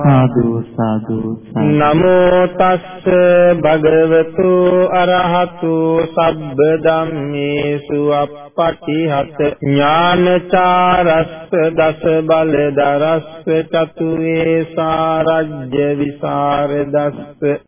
සාදු සාදු නමෝ තස්ස භගවතු අරහතු සබ්බ ධම්මේසු අප්පටිහත ඥානචාරස්ස දස බල දරස්ස චතුවේ සාරජ්‍ය විසරදස්ස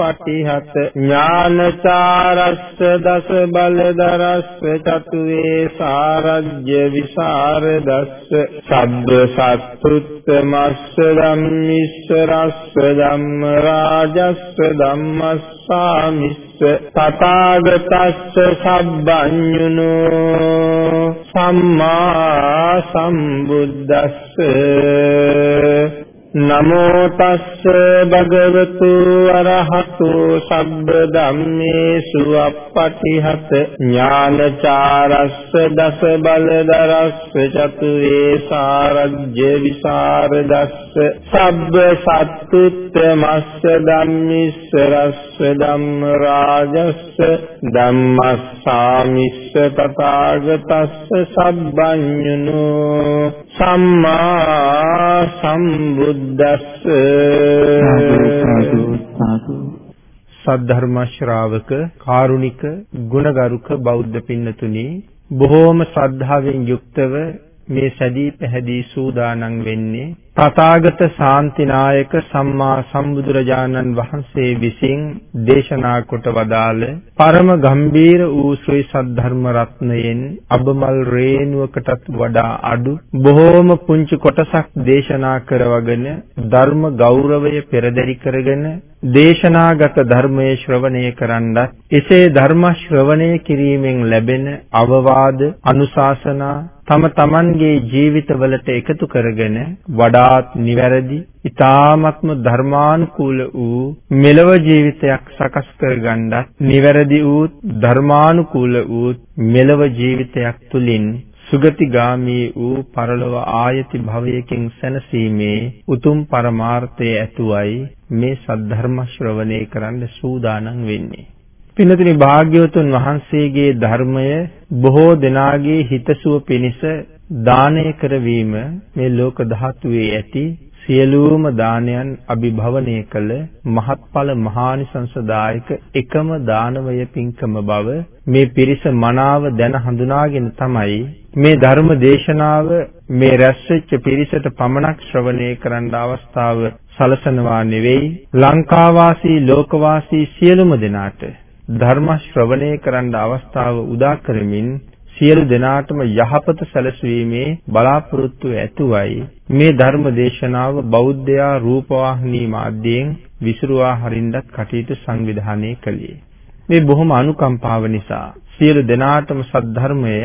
අප්පටිහත ඥානචාරස්ස දස බලදරස්ස චතුවේ සාරජ්‍ය විසරදස්ස සබ්බ සත්තුත්තමස්ස ධම්මිස්ස රස්ස ධම්ම රාජස්ස ධම්මස්සාමිස්ස තථාගතස්ස සබ්බඤුනෝ සම්මා සම්බුද්දස්ස නමෝ තස්ස භගවතු අරහතු සබ්බ ධම්මේසු අප්පටිහත ඥානචාරස්ස දස බලදරස්ස චතුවේ සාරජ්‍ය විසරදස්ස සබ්බ සත්තුත්තමස්ස ධම්මිස්ස රස්ස ධම්ම රාජස්ස ධම්මස්සාමිස්ස තථාගතස්ස සබ්බඤුනෝ සම්මා සම්බුද්ධ බුද්දස්ස සද්ධර්ම ශ්‍රාවක කාරුණික ගුණගරුක බෞද්ධ පින්නතුනි බොහෝම ශ්‍රද්ධාවෙන් යුක්තව මේ සැදී පැහැදී සූදානම් වෙන්නේ තථාගත ශාන්තිනායක සම්මා සම්බුදුරජාණන් වහන්සේ විසින් දේශනා කොට වදාළ පරම ගම්බීර වූ ශ්‍රී සද්ධර්ම රත්නයෙන් අබමල් රේණුවකටත් වඩා අඩු බොහෝම පුංචි කොටසක් දේශනා කරවගෙන ධර්ම ගෞරවය පෙරදරි කරගෙන දේශනාගත ධර්මයේ ශ්‍රවණය කරන්නත් එසේ ධර්ම ශ්‍රවණය කිරීමෙන් ලැබෙන අවවාද අනුශාසනා තම තමන්ගේ ජීවිතවලට එකතු කරගෙන වඩාත් නිවැරදි ඊ타ත්ම ධර්මානුකූල වූ මෙලව ජීවිතයක් සකස් කරගන්නත් නිවැරදි වූ ධර්මානුකූල වූ මෙලව ජීවිතයක් තුලින් සුගතිගාමී වූ පරලොව ආයති භවයකින් සැනසීමේ උතුම් පරමාර්ථය ඇතුවයි මේ සද්ධර්ම ශ්‍රවණය කරන්න සූදානම් වෙන්නේ. පින්නතුනි භාග්‍යවතුන් වහන්සේගේ ධර්මය බොහෝ දෙනාගේ හිතසුව පිණිස දානය කරවීම මේ ලෝක ධාතුවේ ඇති සියලුම දානයන් අභිභවනය කළ මහත්ඵල මහානිසංසදායක එකම දානවය පින්කම බව මේ පිරිස මනාව දැන හඳුනාගෙන තමයි මේ ධර්ම දේශනාව මේ රැස්වෙච්ච පිරිසට පමණක් ශ්‍රවණය කරන්න අවස්ථාව සලසනවා නෙවෙයි. ලංකාවාසී ලෝකවාසී සියලුම දෙනාට ධර්ම ශ්‍රවණය කරන්න අවස්ථාව උදා කරමින් සියලු දෙනාටම යහපත සැලසීමේ බලාපොරොත්තු ඇතුවයි මේ ධර්ම දේශනාව බෞද්ධයා රූපවාහිනී මාධ්‍යයෙන් විසිරුවා හරින්නත් කටයුතු සංවිධානය කළේ. මේ බොහොම අනුකම්පාව නිසා සියලු දෙනාටම සද්ධර්මය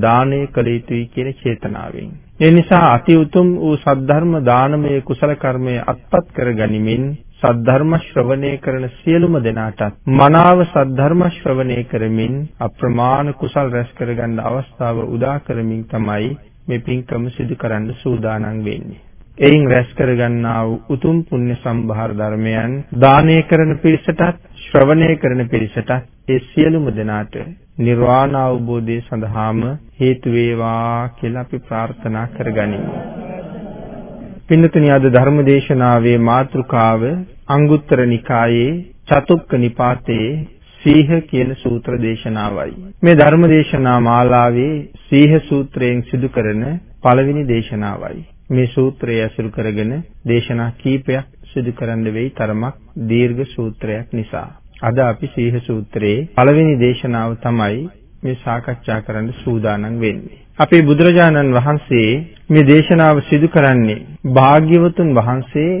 දානය කළ යුතුයි කියන චේතනාවෙන්. ඒ නිසා අති උතුම් වූ සද්ධර්ම දානමය කුසල කර්මය අත්පත් කර ගනිමින් සද්ධර්ම ශ්‍රවණය කරන සියලුම දෙනාටත් මනාව සද්ධර්ම ශ්‍රවණය කරමින් අප්‍රමාණ කුසල් රැස් කරගන්න අවස්ථාව උදා කරමින් තමයි මේ පින්කම සිදු කරන්න සූදානම් වෙන්නේ. එයින් රැස් කරගන්නා වූ උතුම් පුණ්‍ය සම්භාර ධර්මයන් දානය කරන පිරිසටත් ශ්‍රවණය කරන පිරිසටත් ඒ සියලුම දෙනාට නිර්වාණ අවබෝධය සඳහාම හේතු වේවා කියලා අපි ප්‍රාර්ථනා කරගනිමු. පින්නතුනි අද ධර්ම දේශනාවේ මාතෘකාව අංගුත්තර නිකායේ චතුක්ක නිපාතයේ සීහ කියන සූත්‍ර දේශනාවයි. මේ ධර්ම දේශනා මාලාවේ සීහ සූත්‍රයෙන් සිදු කරන පළවෙනි දේශනාවයි. මේ සූත්‍රය ඇසුරු කරගෙන දේශනා කීපයක් සිදු කරන්න වෙයි තරමක් දීර්ඝ සූත්‍රයක් නිසා. අද අපි සීහ සූත්‍රයේ පළවෙනි දේශනාව තමයි මේ සාකච්ඡා කරන්න සූදානම් වෙන්නේ. අපේ බුදුරජාණන් වහන්සේ මේ දේශනාව සිදු කරන්නේ භාග්‍යවතුන් වහන්සේ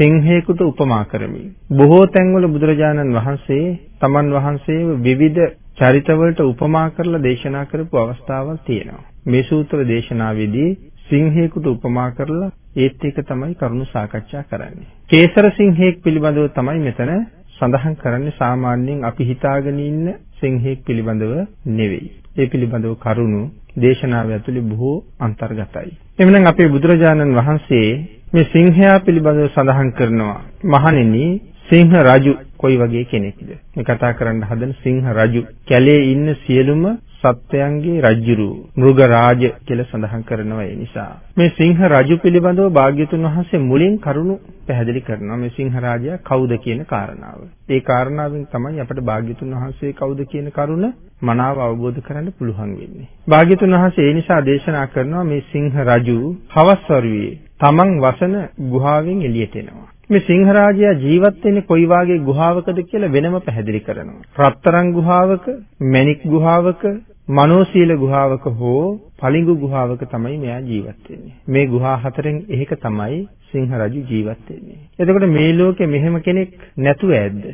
සිංහයෙකුට උපමා කරමින්. බොහෝ තැන්වල බුදුරජාණන් වහන්සේ තමන් වහන්සේව විවිධ චරිතවලට උපමා කරලා දේශනා කරපු අවස්ථාවක් තියෙනවා. මේ සූත්‍ර දේශනාවේදී සිංහයෙකුට උපමා කරලා ඒත් එක තමයි කරුණු සාකච්ඡා කරන්නේ. කේසර සිංහයෙක් පිළිබඳව තමයි මෙතන සඳහන් කරන්නේ සාමාන්‍යයෙන් අපි හිතාගෙන ඉන්න සිංහෙක් පිළිබඳව නෙවෙයි. ඒ පිළිබඳව කරුණු දේශනාව ඇතුලේ බොහෝ අන්තර්ගතයි. එhmenan අපේ බුදුරජාණන් වහන්සේ මේ සිංහයා පිළිබඳව සඳහන් කරනවා මහණෙනි සිංහ රජු කොයි වගේ කෙනෙක්ද? මේ කතා කරන්න හදන සිංහ රජු කැලේ ඉන්න සියලුම සත්වයන්ගේ රජුරු මෘග රාජ කියලා සඳහන් කරනවා ඒ නිසා මේ සිංහ රජු පිළිබඳව භාග්‍යතුන් වහන්සේ මුලින් කරුණු පැහැදිලි කරනවා මේ සිංහ රාජයා කවුද කියන කාරණාව. ඒ කාරණාවෙන් තමයි අපිට භාග්‍යතුන් වහන්සේ කවුද කියන කරුණ මනාව අවබෝධ කරගන්න පුළුවන් වෙන්නේ. භාග්‍යතුන් වහන්සේ ඒ නිසා දේශනා කරනවා මේ සිංහ රජු හවස් වරුවේ තමන් වසන ගුහාවෙන් එළියට එනවා. මේ සිංහරාජයා ජීවත් වෙන්නේ කොයි වාගේ ගුහාවකද කියලා වෙනම පැහැදිලි කරනවා. රත්තරන් ගුහාවක, මණික් ගුහාවක, මනෝසීල ගුහාවක හෝ පලිඟු ගුහාවක තමයි මෙයා ජීවත් වෙන්නේ. මේ ගුහා හතරෙන් එකක තමයි සිංහ රජු ජීවත් වෙන්නේ. එතකොට මේ ලෝකේ මෙහෙම කෙනෙක් නැතුව ඇද්ද?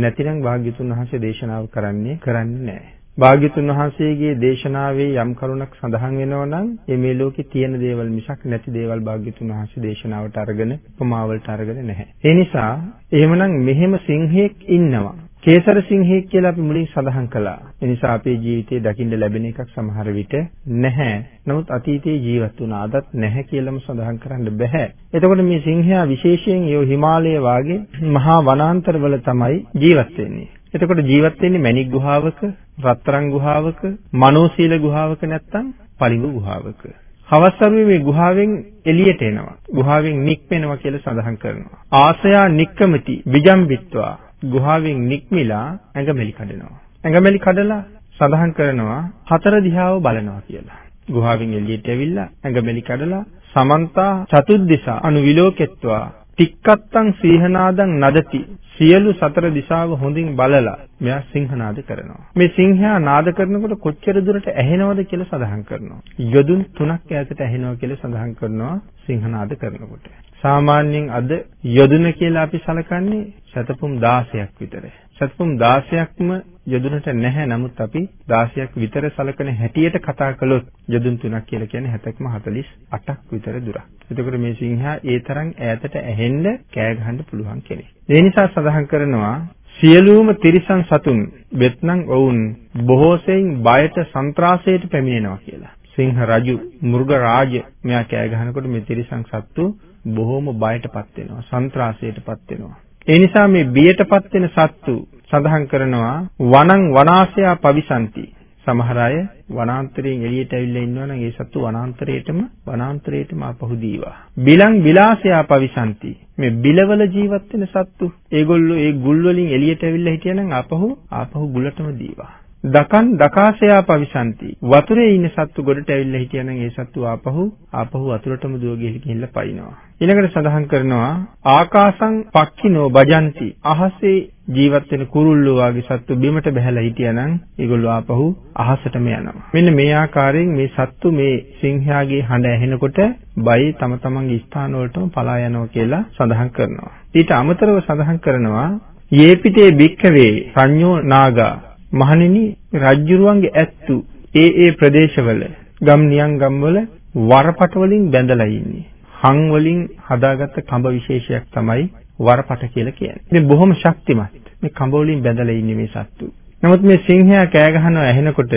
නැතිනම් වාග්යතුන් වහන්සේ දේශනාව කරන්නේ කරන්නේ නැහැ. භාග්‍යතුන් වහන්සේගේ දේශනාවේ යම් කරුණක් සඳහන් වෙනවා නම් ඒ මේ ලෝකේ තියෙන දේවල් මිසක් නැති දේවල් භාග්‍යතුන් වහන්සේ දේශනාවට අරගෙන උපමාවලට අරගෙන නැහැ. ඒ නිසා එහෙමනම් මෙහෙම සිංහෙක් ඉන්නවා. කේසර සිංහෙක් කියලා අපි මුලින් සඳහන් කළා. ඒ නිසා අපේ ජීවිතේ දකින්න ලැබෙන එකක් සමහර විට නැහැ. නමුත් අතීතයේ ජීවත් වුණා අදත් නැහැ කියලාම සඳහන් කරන්න බෑ. එතකොට මේ සිංහයා විශේෂයෙන් ඒ හිමාලය වාගේ මහා වනාන්තරවල තමයි ජීවත් වෙන්නේ. එතකොට ජීවත් වෙන්නේ මණික් ගුහාවක, රත්තරන් ගුහාවක, මනෝසීල ගුහාවක නැත්නම් පලිඟු ගුහාවක. හවස්සරුවේ මේ ගුහාවෙන් එළියට එනවා. ගුහාවෙන් නික්මෙනවා කියලා සඳහන් කරනවා. ආසයා නික්කමති විජම්බිත්වා ගුහාවෙන් නික්මිලා ඇඟමෙලි කඩනවා. ඇඟමෙලි කඩලා සඳහන් කරනවා හතර දිහාව බලනවා කියලා. ගුහාවෙන් එළියට ඇවිල්ලා ඇඟමෙලි කඩලා සමන්තා චතුද්දිසා අනු විලෝකෙත්වා තික්කත්තං සීහනාදං නදති සියලු සතර දිශාව හොඳින් බලලා මෙයා සිංහනාද කරනවා. මේ සිංහයා නාද කරනකොට කොච්චර දුරට ඇහෙනවද කියලා සඳහන් කරනවා. යොදුන් තුනක් ඈතට ඇහෙනවා කියලා සඳහන් කරනවා සිංහනාද කරනකොට. සාමාන්‍යයෙන් අද යොදුන කියලා අපි සලකන්නේ සතපුම් 16ක් විතර. සතපුම් 16ක්ම යොදුනට නැහැ. නමුත් අපි 16ක් විතර සලකන හැටියට කතා කළොත් යොදුන් තුනක් කියලා කියන්නේ 70ක්ම 48ක් විතර දුරක්. එතකොට මේ සිංහයා ඒ තරම් ඈතට ඇහෙන්න කෑ ගහන්න පුළුවන් කෙනෙක්. ඒ නිසා සඳහන් කරනවා සියලුම තිරිසන් සතුන් වෙත්නම් ඔවුන් බොහෝ සෙයින් බයට සන්ත්‍රාසයට පැමිණෙනවා කියලා. සිංහ රජු මෘග රාජ මෙයා කෑ ගහනකොට මේ තිරිසන් සත්තු බොහෝම බයටපත් වෙනවා සන්ත්‍රාසයටපත් වෙනවා ඒ නිසා මේ බියටපත් වෙන සත්තු සඳහන් කරනවා වනං වනාසයා පවිසanti සමහර අය වනාන්තරයෙන් එළියට ඇවිල්ලා ඉන්නවා නම් ඒ සත්තු වනාන්තරයේටම වනාන්තරයේටම ආපහු දීවා. බිලං විලාසයා පවිසanti මේ බිලවල ජීවත් වෙන සත්තු ඒගොල්ලෝ ඒ ගුල් වලින් එළියට ඇවිල්ලා හිටියනම් ආපහු ආපහු ගුලටම දීවා. දකන් දකාසයා පවිසanti වතුරේ ඉන්න සත්තු ගොඩට ඇවිල්ලා හිටියනම් ඒ සත්තු ආපහු ආපහු වතුරටම දුව ගිහිල්ලා පයින්නවා. ඊළඟට සඳහන් කරනවා ආකාසං පක්ඛිනෝ බජಂತಿ අහසේ ජීවත් වෙන කුරුල්ලෝ වගේ සත්තු බිමට බහැලා හිටියනම් ඒගොල්ලෝ ආපහු අහසටම යනවා. මෙන්න මේ ආකාරයෙන් මේ සත්තු මේ සිංහයාගේ හඬ ඇහෙනකොට බයි තම තමන්ගේ ස්ථාන වලටම පලා යනවා කියලා සඳහන් කරනවා. ඊට අමතරව සඳහන් කරනවා යේපිතේ භික්ඛවේ සංඤෝ නාගා. මහණෙනි රජ්ජුරුවන්ගේ ඇත්තු ඒ ඒ ප්‍රදේශවල ගම් නියම් ගම්වල වරපට වලින් බැඳලා ඉන්නේ. හං වලින් හදාගත්ත කඹ විශේෂයක් තමයි වරපට කියලා කියන්නේ. මේ බොහොම ශක්තිමත්. මේ කඹ වලින් බැඳලා ඉන්නේ මේ සත්තු. නමුත් මේ සිංහයා කෑ ගහනවා ඇහෙනකොට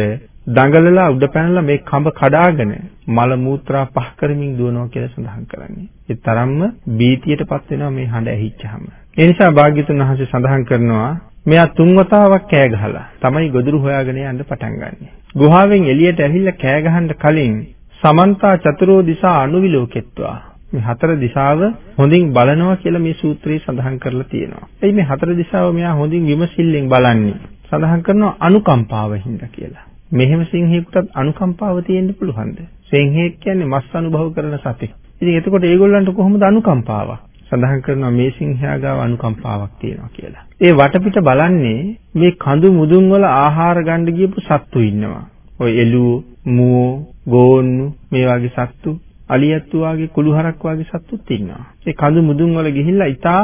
දඟලලා උඩ පැනලා මේ කඹ කඩාගෙන මල මූත්‍රා පහ කරමින් දුවනවා කියලා සඳහන් කරන්නේ. ඒ තරම්ම බීතියටපත් වෙනවා මේ හඬ ඇහිච්චාම. ඒ නිසා භාග්‍යතුන් වහන්සේ සඳහන් කරනවා මෙයා තුන් වතාවක් කෑ ගහලා තමයි ගොදුරු හොයාගෙන යන්න පටන් ගන්නෙ. ගුහාවෙන් එළියට ඇවිල්ලා කෑ ගහන්න කලින් සමන්තා චතුරෝ දිසා අනුවිලෝකෙත්වා මේ හතර දිශාව හොඳින් බලනවා කියලා මේ සූත්‍රයේ සඳහන් කරලා තියෙනවා. එයි මේ හතර දිශාව මෙයා හොඳින් විමසිල්ලෙන් බලන්නේ. සඳහන් කරනවා අනුකම්පාව හින්දා කියලා. මෙහෙම සිංහෙකුටත් අනුකම්පාව තියෙන්න පුළුවන්ද? සිංහෙක් කියන්නේ මස් අනුභව කරන සතෙක්. ඉතින් එතකොට ඒගොල්ලන්ට කොහොමද අනුකම්පාවක්? සඳහන් කරනවා මේ සිංහයා ගාව අනුකම්පාවක් තියෙනවා කියලා. ඒ වටපිට බලන්නේ මේ කඳු මුදුන් වල ආහාර ගන්න ගියපු සත්තු ඉන්නවා. ඔය එළුව, මුවෝ, ගෝන්නු මේ වගේ සත්තු, අලියත්තු වගේ කුළුහරක් වගේ සත්තුත් ඉන්නවා. ඒ කඳු මුදුන් වල ගිහිල්ලා ඊටා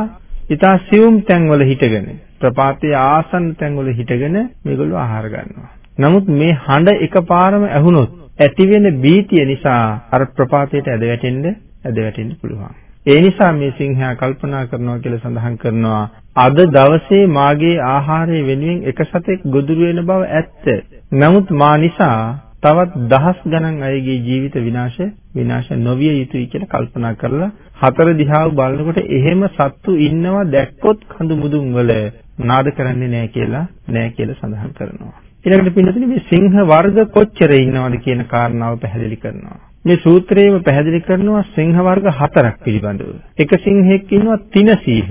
ඊටා සියුම් තැන් වල හිටගෙන ප්‍රපාතයේ ආසන්න තැන් වල හිටගෙන මේගොල්ලෝ ආහාර ගන්නවා. නමුත් මේ හඬ එකපාරම ඇහුනොත් ඇති වෙන බීතිය නිසා අර ප්‍රපාතයට ඇද වැටෙන්න ඇද වැටෙන්න පුළුවන්. ඒ නිසා මේ සිංහයා කල්පනා කරනවා කියලා සඳහන් කරනවා අද දවසේ මාගේ ආහාරය වෙනුවෙන් එක සතෙක් ගොදුරු වෙන බව ඇත්ත. නමුත් මා නිසා තවත් දහස් ගණන් අයගේ ජීවිත විනාශ විනාශ නොවිය යුතුයි කියලා කල්පනා කරලා හතර දිහාව බලනකොට එහෙම සත්තු ඉන්නවා දැක්කොත් කඳු මුදුන් වල නාද කරන්නේ නැහැ කියලා නැහැ කියලා සඳහන් කරනවා. ඊළඟට පින්නතුනේ මේ සිංහ වර්ග කොච්චර ඉන්නවද කියන කාරණාව පැහැදිලි කරනවා. මේ සූත්‍රයේම පැහැදිලි කරනවා සිංහ වර්ග හතරක් පිළිබඳව. එක සිංහෙක් ඉන්නවා තිනසීහ.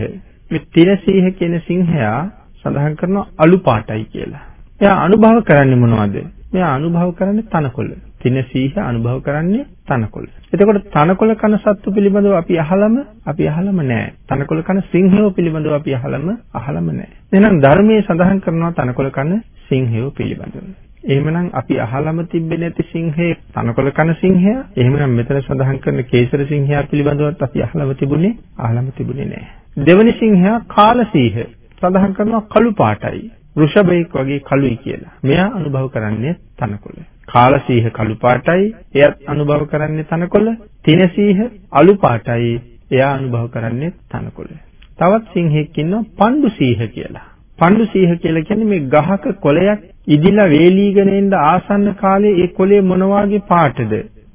මේ තිනසීහ කියන සිංහයා සඳහන් කරනවා අලු පාටයි කියලා. එයා අනුභව කරන්නේ මොනවද? මෙයා අනුභව කරන්නේ තනකොළ. තිනසීහ අනුභව කරන්නේ තනකොළ. එතකොට තනකොළ කන සත්තු පිළිබඳව අපි අහලම අපි අහලම නැහැ. තනකොළ කන සිංහයෝ පිළිබඳව අපි අහලම අහලම නැහැ. එහෙනම් ධර්මයේ සඳහන් කරනවා තනකොළ කන සිංහයෝ පිළිබඳව. එහෙමනම් අපි අහලම තිබෙන්නේ නැති සිංහේ තනකොළ කන සිංහයා. එහෙමනම් මෙතන සඳහන් කරන කේසර සිංහයා පිළිබඳවත් අපි අහලම තිබුණේ අහලම තිබුණේ නැහැ. දෙවනි සිංහයා කාලසීහ සඳහන් කරනවා කළු පාටයි. වෘෂභයෙක් වගේ කළුයි කියලා. මෙයා අනුභව කරන්නේ තනකොළ. කාලසීහ කළු පාටයි. එයත් අනුභව කරන්නේ තනකොළ. තිනසීහ අලු පාටයි. එයා අනුභව කරන්නේ තනකොළ. තවත් සිංහෙක් ඉන්නවා පණ්ඩුසීහ කියලා. පණ්ඩුසීහ කියලා කියන්නේ මේ ගහක කොළයක් ඉදිලා වේලීගෙන එන්න ආසන්න කාලේ ඒ කොළේ මොන වගේ පාටද?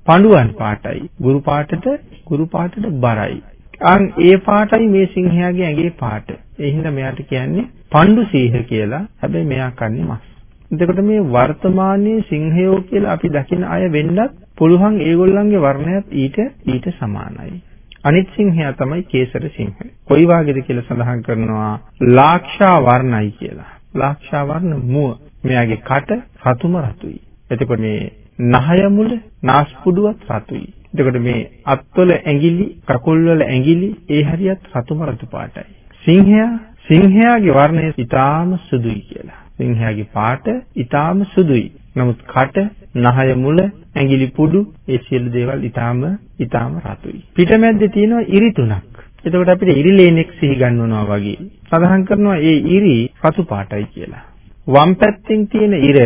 පඬුවන් පාටයි. ගුරු පාටට ගුරු පාටට බරයි. අන් ඒ පාටයි මේ සිංහයාගේ ඇඟේ පාට. ඒ හින්දා මෙයාට කියන්නේ පණ්ඩුසීහ කියලා. හැබැයි මෙයා කන්නේ මස්. එතකොට මේ වර්තමානයේ සිංහයෝ කියලා අපි දකින අය වෙන්නත් පුළුවන් ඒගොල්ලන්ගේ වර්ණයත් ඊට ඊට සමානයි. අනිත් සිංහයා තමයි කේසර සිංහ. කොයි වාගේද කියලා සඳහන් කරනවා ලාක්ෂා වර්ණයි කියලා. ලාක්ෂා වර්ණ මුව. මෙයාගේ කට රතුම රතුයි. එතකොට මේ නහය මුල නාස්පුඩුවත් රතුයි. එතකොට මේ අත්වල ඇඟිලි, කකුල්වල ඇඟිලි ඒ හරියත් රතුම රතු පාටයි. සිංහයා සිංහයාගේ වර්ණය ඊටාම සුදුයි කියලා. සිංහයාගේ පාට ඊටාම සුදුයි. නමුත් කට, නහය මුල, ඇඟිලි පුඩු ඒ සියලු දේවල් ඊටාම ඊටාම රතුයි. පිටමැද්දේ තියෙනවා ඉරි තුනක්. එතකොට අපිට ඉරිලේනෙක් සිහි ගන්නවනවා වගේ. සඳහන් කරනවා ඒ ඉරි රතු පාටයි කියලා. වම් පැත්තෙන් තියෙන ඉර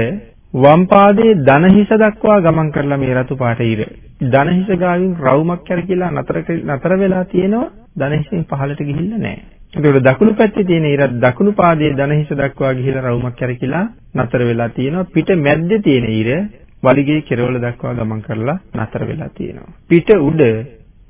වම් පාදයේ දනහිස දක්වා ගමන් කරලා මේ රතු පාට ඉර. දනහිස ගාවින් රවුමක් කැරකිලා නතර නතර වෙලා තියෙනවා දනහිසෙන් පහළට ගිහිල්ලා නැහැ. ඒකවල දකුණු පැත්තේ තියෙන ඉර දකුණු පාදයේ දනහිස දක්වා ගිහිලා රවුමක් කැරකිලා නතර වෙලා තියෙනවා. පිට මැද්දේ තියෙන ඉර වලිගේ කෙරවල දක්වා ගමන් කරලා නතර වෙලා තියෙනවා. පිට උඩ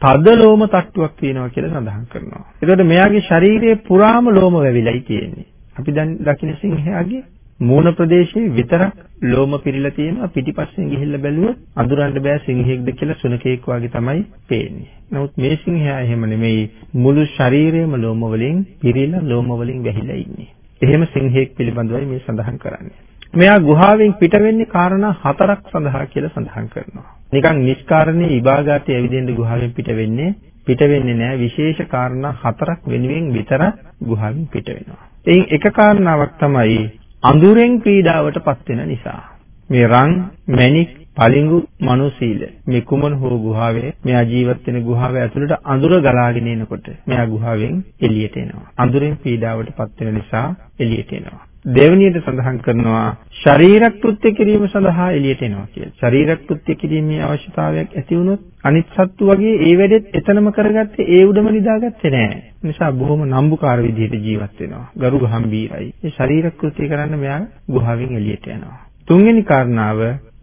තද ලෝම තට්ටුවක් තියෙනවා කියලා සඳහන් කරනවා. ඒකට මෙයාගේ ශරීරයේ පුරාම ලෝම වැවිලායි තියෙන්නේ. අපි දැන් දකින්න සිංහයාගේ මූණ ප්‍රදේශයේ විතරක් ලෝම පිරීලා තියෙනවා පිටිපස්සෙන් ගිහිල්ලා බැලුවොත් අඳුරන්න බෑ සිංහෙක්ද කියලා සුනකෙක් වගේ තමයි පේන්නේ. නමුත් මේ සිංහයා එහෙම නෙමෙයි මුළු ශරීරයම ලෝම වලින් පිරීලා ලෝම වලින් වැහිලා ඉන්නේ. එහෙම සිංහෙක් පිළිබඳවයි මේ සඳහන් කරන්නේ. මෙයා ගුහාවෙන් පිට වෙන්නේ කාරණා හතරක් සඳහා කියලා සඳහන් කරනවා. නිකන් නිස්කාරණේ ඉබාගාතේ ඇවිදින්න ගුහාවෙන් පිට වෙන්නේ පිට වෙන්නේ නැහැ විශේෂ කාරණා හතරක් වෙනුවෙන් විතරක් ගුහාවෙන් පිට වෙනවා. එයින් එක කාරණාවක් තමයි අඳුරෙන් පීඩාවටපත් වෙන නිසා. මේ රන්, මැණික්, පලිඟු, මනුසීල මේ කුමන හෝ ගුහාවේ මෙයා ජීවත් වෙන ගුහාව ඇතුළට අඳුර ගලාගෙන එනකොට මෙයා ගුහාවෙන් එළියට එනවා. අඳුරෙන් පීඩාවටපත් වෙන නිසා එළියට එනවා. දෙවනියට සඳහන් කරනවා ශරීරක් කෘත්‍ය කිරීම සඳහා එළියට එනවා කියලා. ශරීරක් කෘත්‍ය කිරීමේ අවශ්‍යතාවයක් ඇති වුණොත් අනිත් සත්තු වගේ ඒ වැඩෙත් එතනම කරගත්තේ ඒ උඩම නිදාගත්තේ නැහැ. නිසා බොහොම නම්බුකාර විදිහට ජීවත් වෙනවා. ගරු ගම්බීරයි. ඒ ශරීරක් කෘත්‍ය කරන්න මෙයා ගුහාවෙන් එළියට යනවා. තුන්වෙනි කාරණාව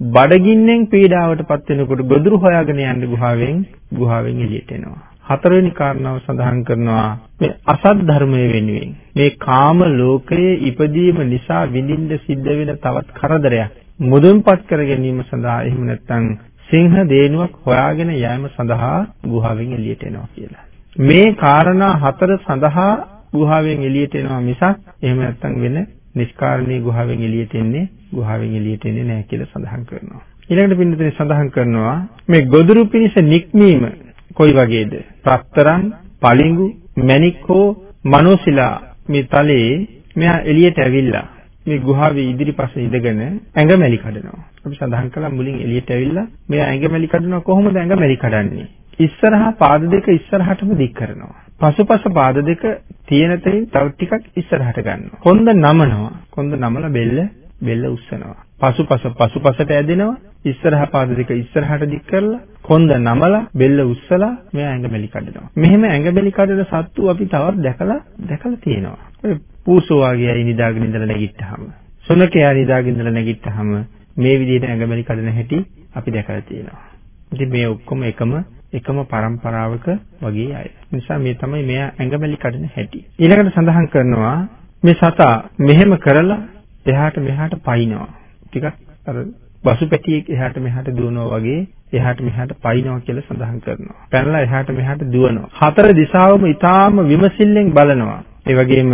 බඩගින්නෙන් පීඩාවටපත් වෙනකොට ගොදුරු හොයාගෙන යන්න ගුහාවෙන් ගුහාවෙන් එළියට එනවා. හතරවෙනි කාරණාව සඳහන් කරනවා මේ අසත් ධර්මයේ වෙනුවෙන් මේ කාම ලෝකයේ ඉපදීම නිසා විඳින්න සිද්ධ වෙන තවත් කරදරයක් මුදුන්පත් කර ගැනීම සඳහා එහෙම නැත්නම් සිංහ දේනුවක් හොයාගෙන යෑම සඳහා ගුහාවෙන් එළියට එනවා කියලා. මේ කාරණා හතර සඳහා ගුහාවෙන් එළියට එනවා මිසක් එහෙම නැත්නම් වෙන නිෂ්කාරණී ගුහාවෙන් එළියට එන්නේ ගුහාවෙන් එළියට එන්නේ නැහැ කියලා සඳහන් කරනවා. ඊළඟට පින්නතේ සඳහන් කරනවා මේ ගොදුරු පිනිස නික්මීම කොයි වගේද? ප්‍රත්තරන්, පලිඟු, මණික් හෝ මනෝසිලා මේ තලයේ මෙහා එළියට ඇවිල්ලා මේ ගුහාවේ ඉදිරිපස ඉඳගෙන ඇඟමැලි කඩනවා. අපි සඳහන් කළා මුලින් එළියට ඇවිල්ලා මෙයා ඇඟමැලි කඩනවා කොහොමද ඇඟමැලි කඩන්නේ? ඉස්සරහා පාද දෙක ඉස්සරහටම දික් කරනවා. පසුපස පාද දෙක තියෙන තැනින් තව ටිකක් ඉස්සරහට ගන්නවා. කොන්ද නමනවා. කොන්ද නමලා බෙල්ල බෙල්ල උස්සනවා. පසුපස පසුපසට ඇදෙනවා. ඉස්සරහා පාද දෙක ඉස්සරහට දික් කරලා කොන්ද නමලා බෙල්ල උස්සලා මෙයා ඇඟමැලි කඩනවා. මෙහෙම ඇඟමැලි කඩන සත්තු අපි තවත් දැකලා දැකලා තියෙනවා. ඔය පූසෝ වගේ අය නිදාගෙන ඉඳලා නැගිට්ටාම සොනකයා නිදාගෙන ඉඳලා නැගිට්ටාම මේ විදිහට ඇඟමැලි කඩන හැටි අපි දැකලා තියෙනවා. ඉතින් මේ ඔක්කොම එකම එකම પરම්පරාවක වගේ අය. නිසා මේ තමයි මෙයා ඇඟමැලි කඩන හැටි. ඊළඟට සඳහන් කරනවා මේ සතා මෙහෙම කරලා එහාට මෙහාට පයින්නවා. ටිකක් අර වසුපැටියෙක් එහාට මෙහාට දුවනවා වගේ එහාට මෙහාට පයින්නවා කියලා සඳහන් කරනවා. පැනලා එහාට මෙහාට දුවනවා. හතර දිශාවම ඊටාම විමසිල්ලෙන් බලනවා. ඒ වගේම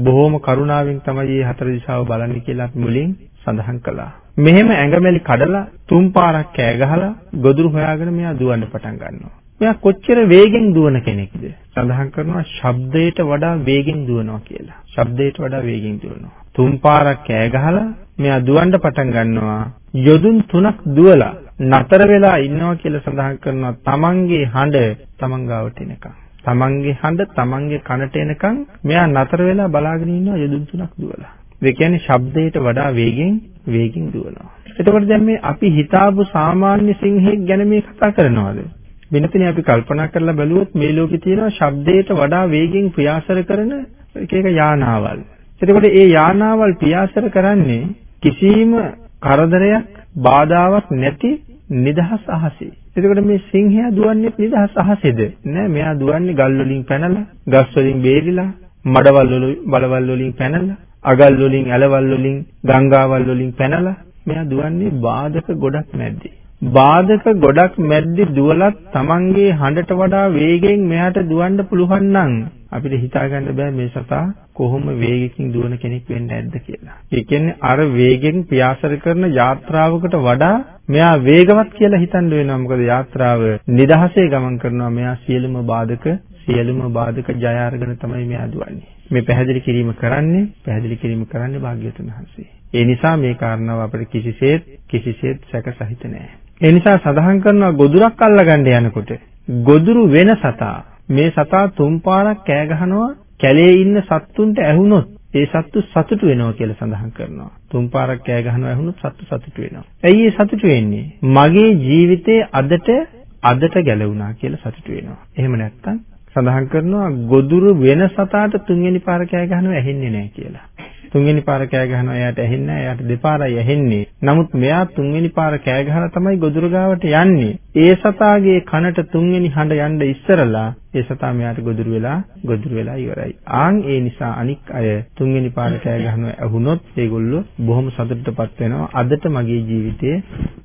බොහොම කරුණාවෙන් තමයි මේ හතර දිශාව බලන්නේ කියලා අපි මුලින් සඳහන් කළා. මෙහෙම ඇඟමැලි කඩලා තුන් පාරක් කෑ ගහලා ගොදුරු හොයාගෙන මෙයා දුවන්න පටන් ගන්නවා. මෙයා කොච්චර වේගෙන් දුවන කෙනෙක්ද? සඳහන් කරනවා ශබ්දයට වඩා වේගෙන් දුවනවා කියලා. ශබ්දයට වඩා වේගෙන් දුවනවා. තුන් පාරක් කෑ ගහලා මෙයා දුවන්න පටන් ගන්නවා. යොදුන් තුනක් දුවලා නතර වෙලා ඉන්නවා කියලා සඳහන් කරනවා. තමන්ගේ හඬ තමන් ගාවට එනකම්. තමන්ගේ හඬ තමන්ගේ කනට එනකන් මෙයා නතර වෙලා බලාගෙන ඉන්නවා යොදුන් තුනක් දුවලා. ඒ කියන්නේ ශබ්දයට වඩා වේගෙන් වේගෙන් දුවනවා. එතකොට දැන් මේ අපි හිතාපු සාමාන්‍ය සිංහෙක් ගැන මේ කතා කරනවාද? වෙනතනේ අපි කල්පනා කරලා බැලුවොත් මේ ලෝකේ තියෙනවා ශබ්දයට වඩා වේගෙන් ප්‍රියාසර කරන එක එක යානාවල්. එතකොට ඒ යානාවල් ප්‍රියාසර කරන්නේ කිසිම කරදරයක් බාධාවක් නැති නිදහස් අහසේ. එතකොට මේ සිංහයා දුවන්නේ නිදහස් අහසේද? නෑ මෙයා දුවන්නේ ගල් වලින් පැනලා, ගස් වලින් බේරිලා, මඩවල් වලින් බලවල් වලින් පැනලා, අගල් වලින්, ඇලවල් වලින්, ගංගාවල් වලින් පැනලා මෙයා දුවන්නේ බාධක ගොඩක් මැද්දේ. බාධක ගොඩක් මැද්දේ දුවලත් Tamange හඬට වඩා වේගෙන් මෙහාට දුවන්න පුළුවන් නම් අපිට හිතා ගන්න බෑ මේ සතා කොහොම වේගකින් දුවන කෙනෙක් වෙන්න ඇද්ද කියලා. ඒ කියන්නේ අර වේගෙන් ප්‍රයාසර කරන යාත්‍රාවකට වඩා මෙයා වේගවත් කියලා හිතන්න වෙනවා. මොකද යාත්‍රාව නිදහසේ ගමන් කරනවා. මෙයා සියලුම බාධක සියලුම බාධක ජය අරගෙන තමයි මෙයා දුවන්නේ. මේ පැහැදිලි කිරීම කරන්නේ පැහැදිලි කිරීම කරන්නේ භාග්‍යවතුන් වහන්සේ. ඒ නිසා මේ කාරණාව අපිට කිසිසේත් කිසිසේත් සැක සහිත නෑ. ඒ නිසා සඳහන් කරනවා ගොදුරක් අල්ලගන්න යනකොට ගොදුරු වෙන සතා මේ සතා තුන් පාරක් කෑ ගහනවා කැලේ ඉන්න සත්තුන්ට ඇහුනොත් ඒ සත්තු සතුටු වෙනවා කියලා සඳහන් කරනවා. තුන් පාරක් කෑ ගහනවා ඇහුනොත් සත්තු සතුටු වෙනවා. ඇයි ඒ සතුටු වෙන්නේ? මගේ ජීවිතේ අදට අදට ගැලවුණා කියලා සතුටු වෙනවා. එහෙම නැත්නම් සඳහන් කරනවා ගොදුරු වෙන සතාට තුන්වෙනි පාර කෑ ගහනවා ඇහෙන්නේ නැහැ කියලා. තුන්වෙනි පාර කෑ ගහනවා එයාට ඇහෙන්නේ නැහැ. එයාට දෙපාරයි ඇහෙන්නේ. නමුත් මෙයා තුන්වෙනි පාර කෑ ගහලා තමයි ගොදුරු ගාවට යන්නේ. ඒ සතාගේ කනට තුන්වෙනි හඬ යන්න ඉස්සරලා ඒ සතා මෙයාට ගොදුරු වෙලා ගොදුරු වෙලා ඉවරයි. ආන් ඒ නිසා අනික් අය තුන්වෙනි පාර කෑ ගහනවා ඇහුනොත් ඒගොල්ලෝ බොහොම සතුටටපත් වෙනවා. අදට මගේ ජීවිතේ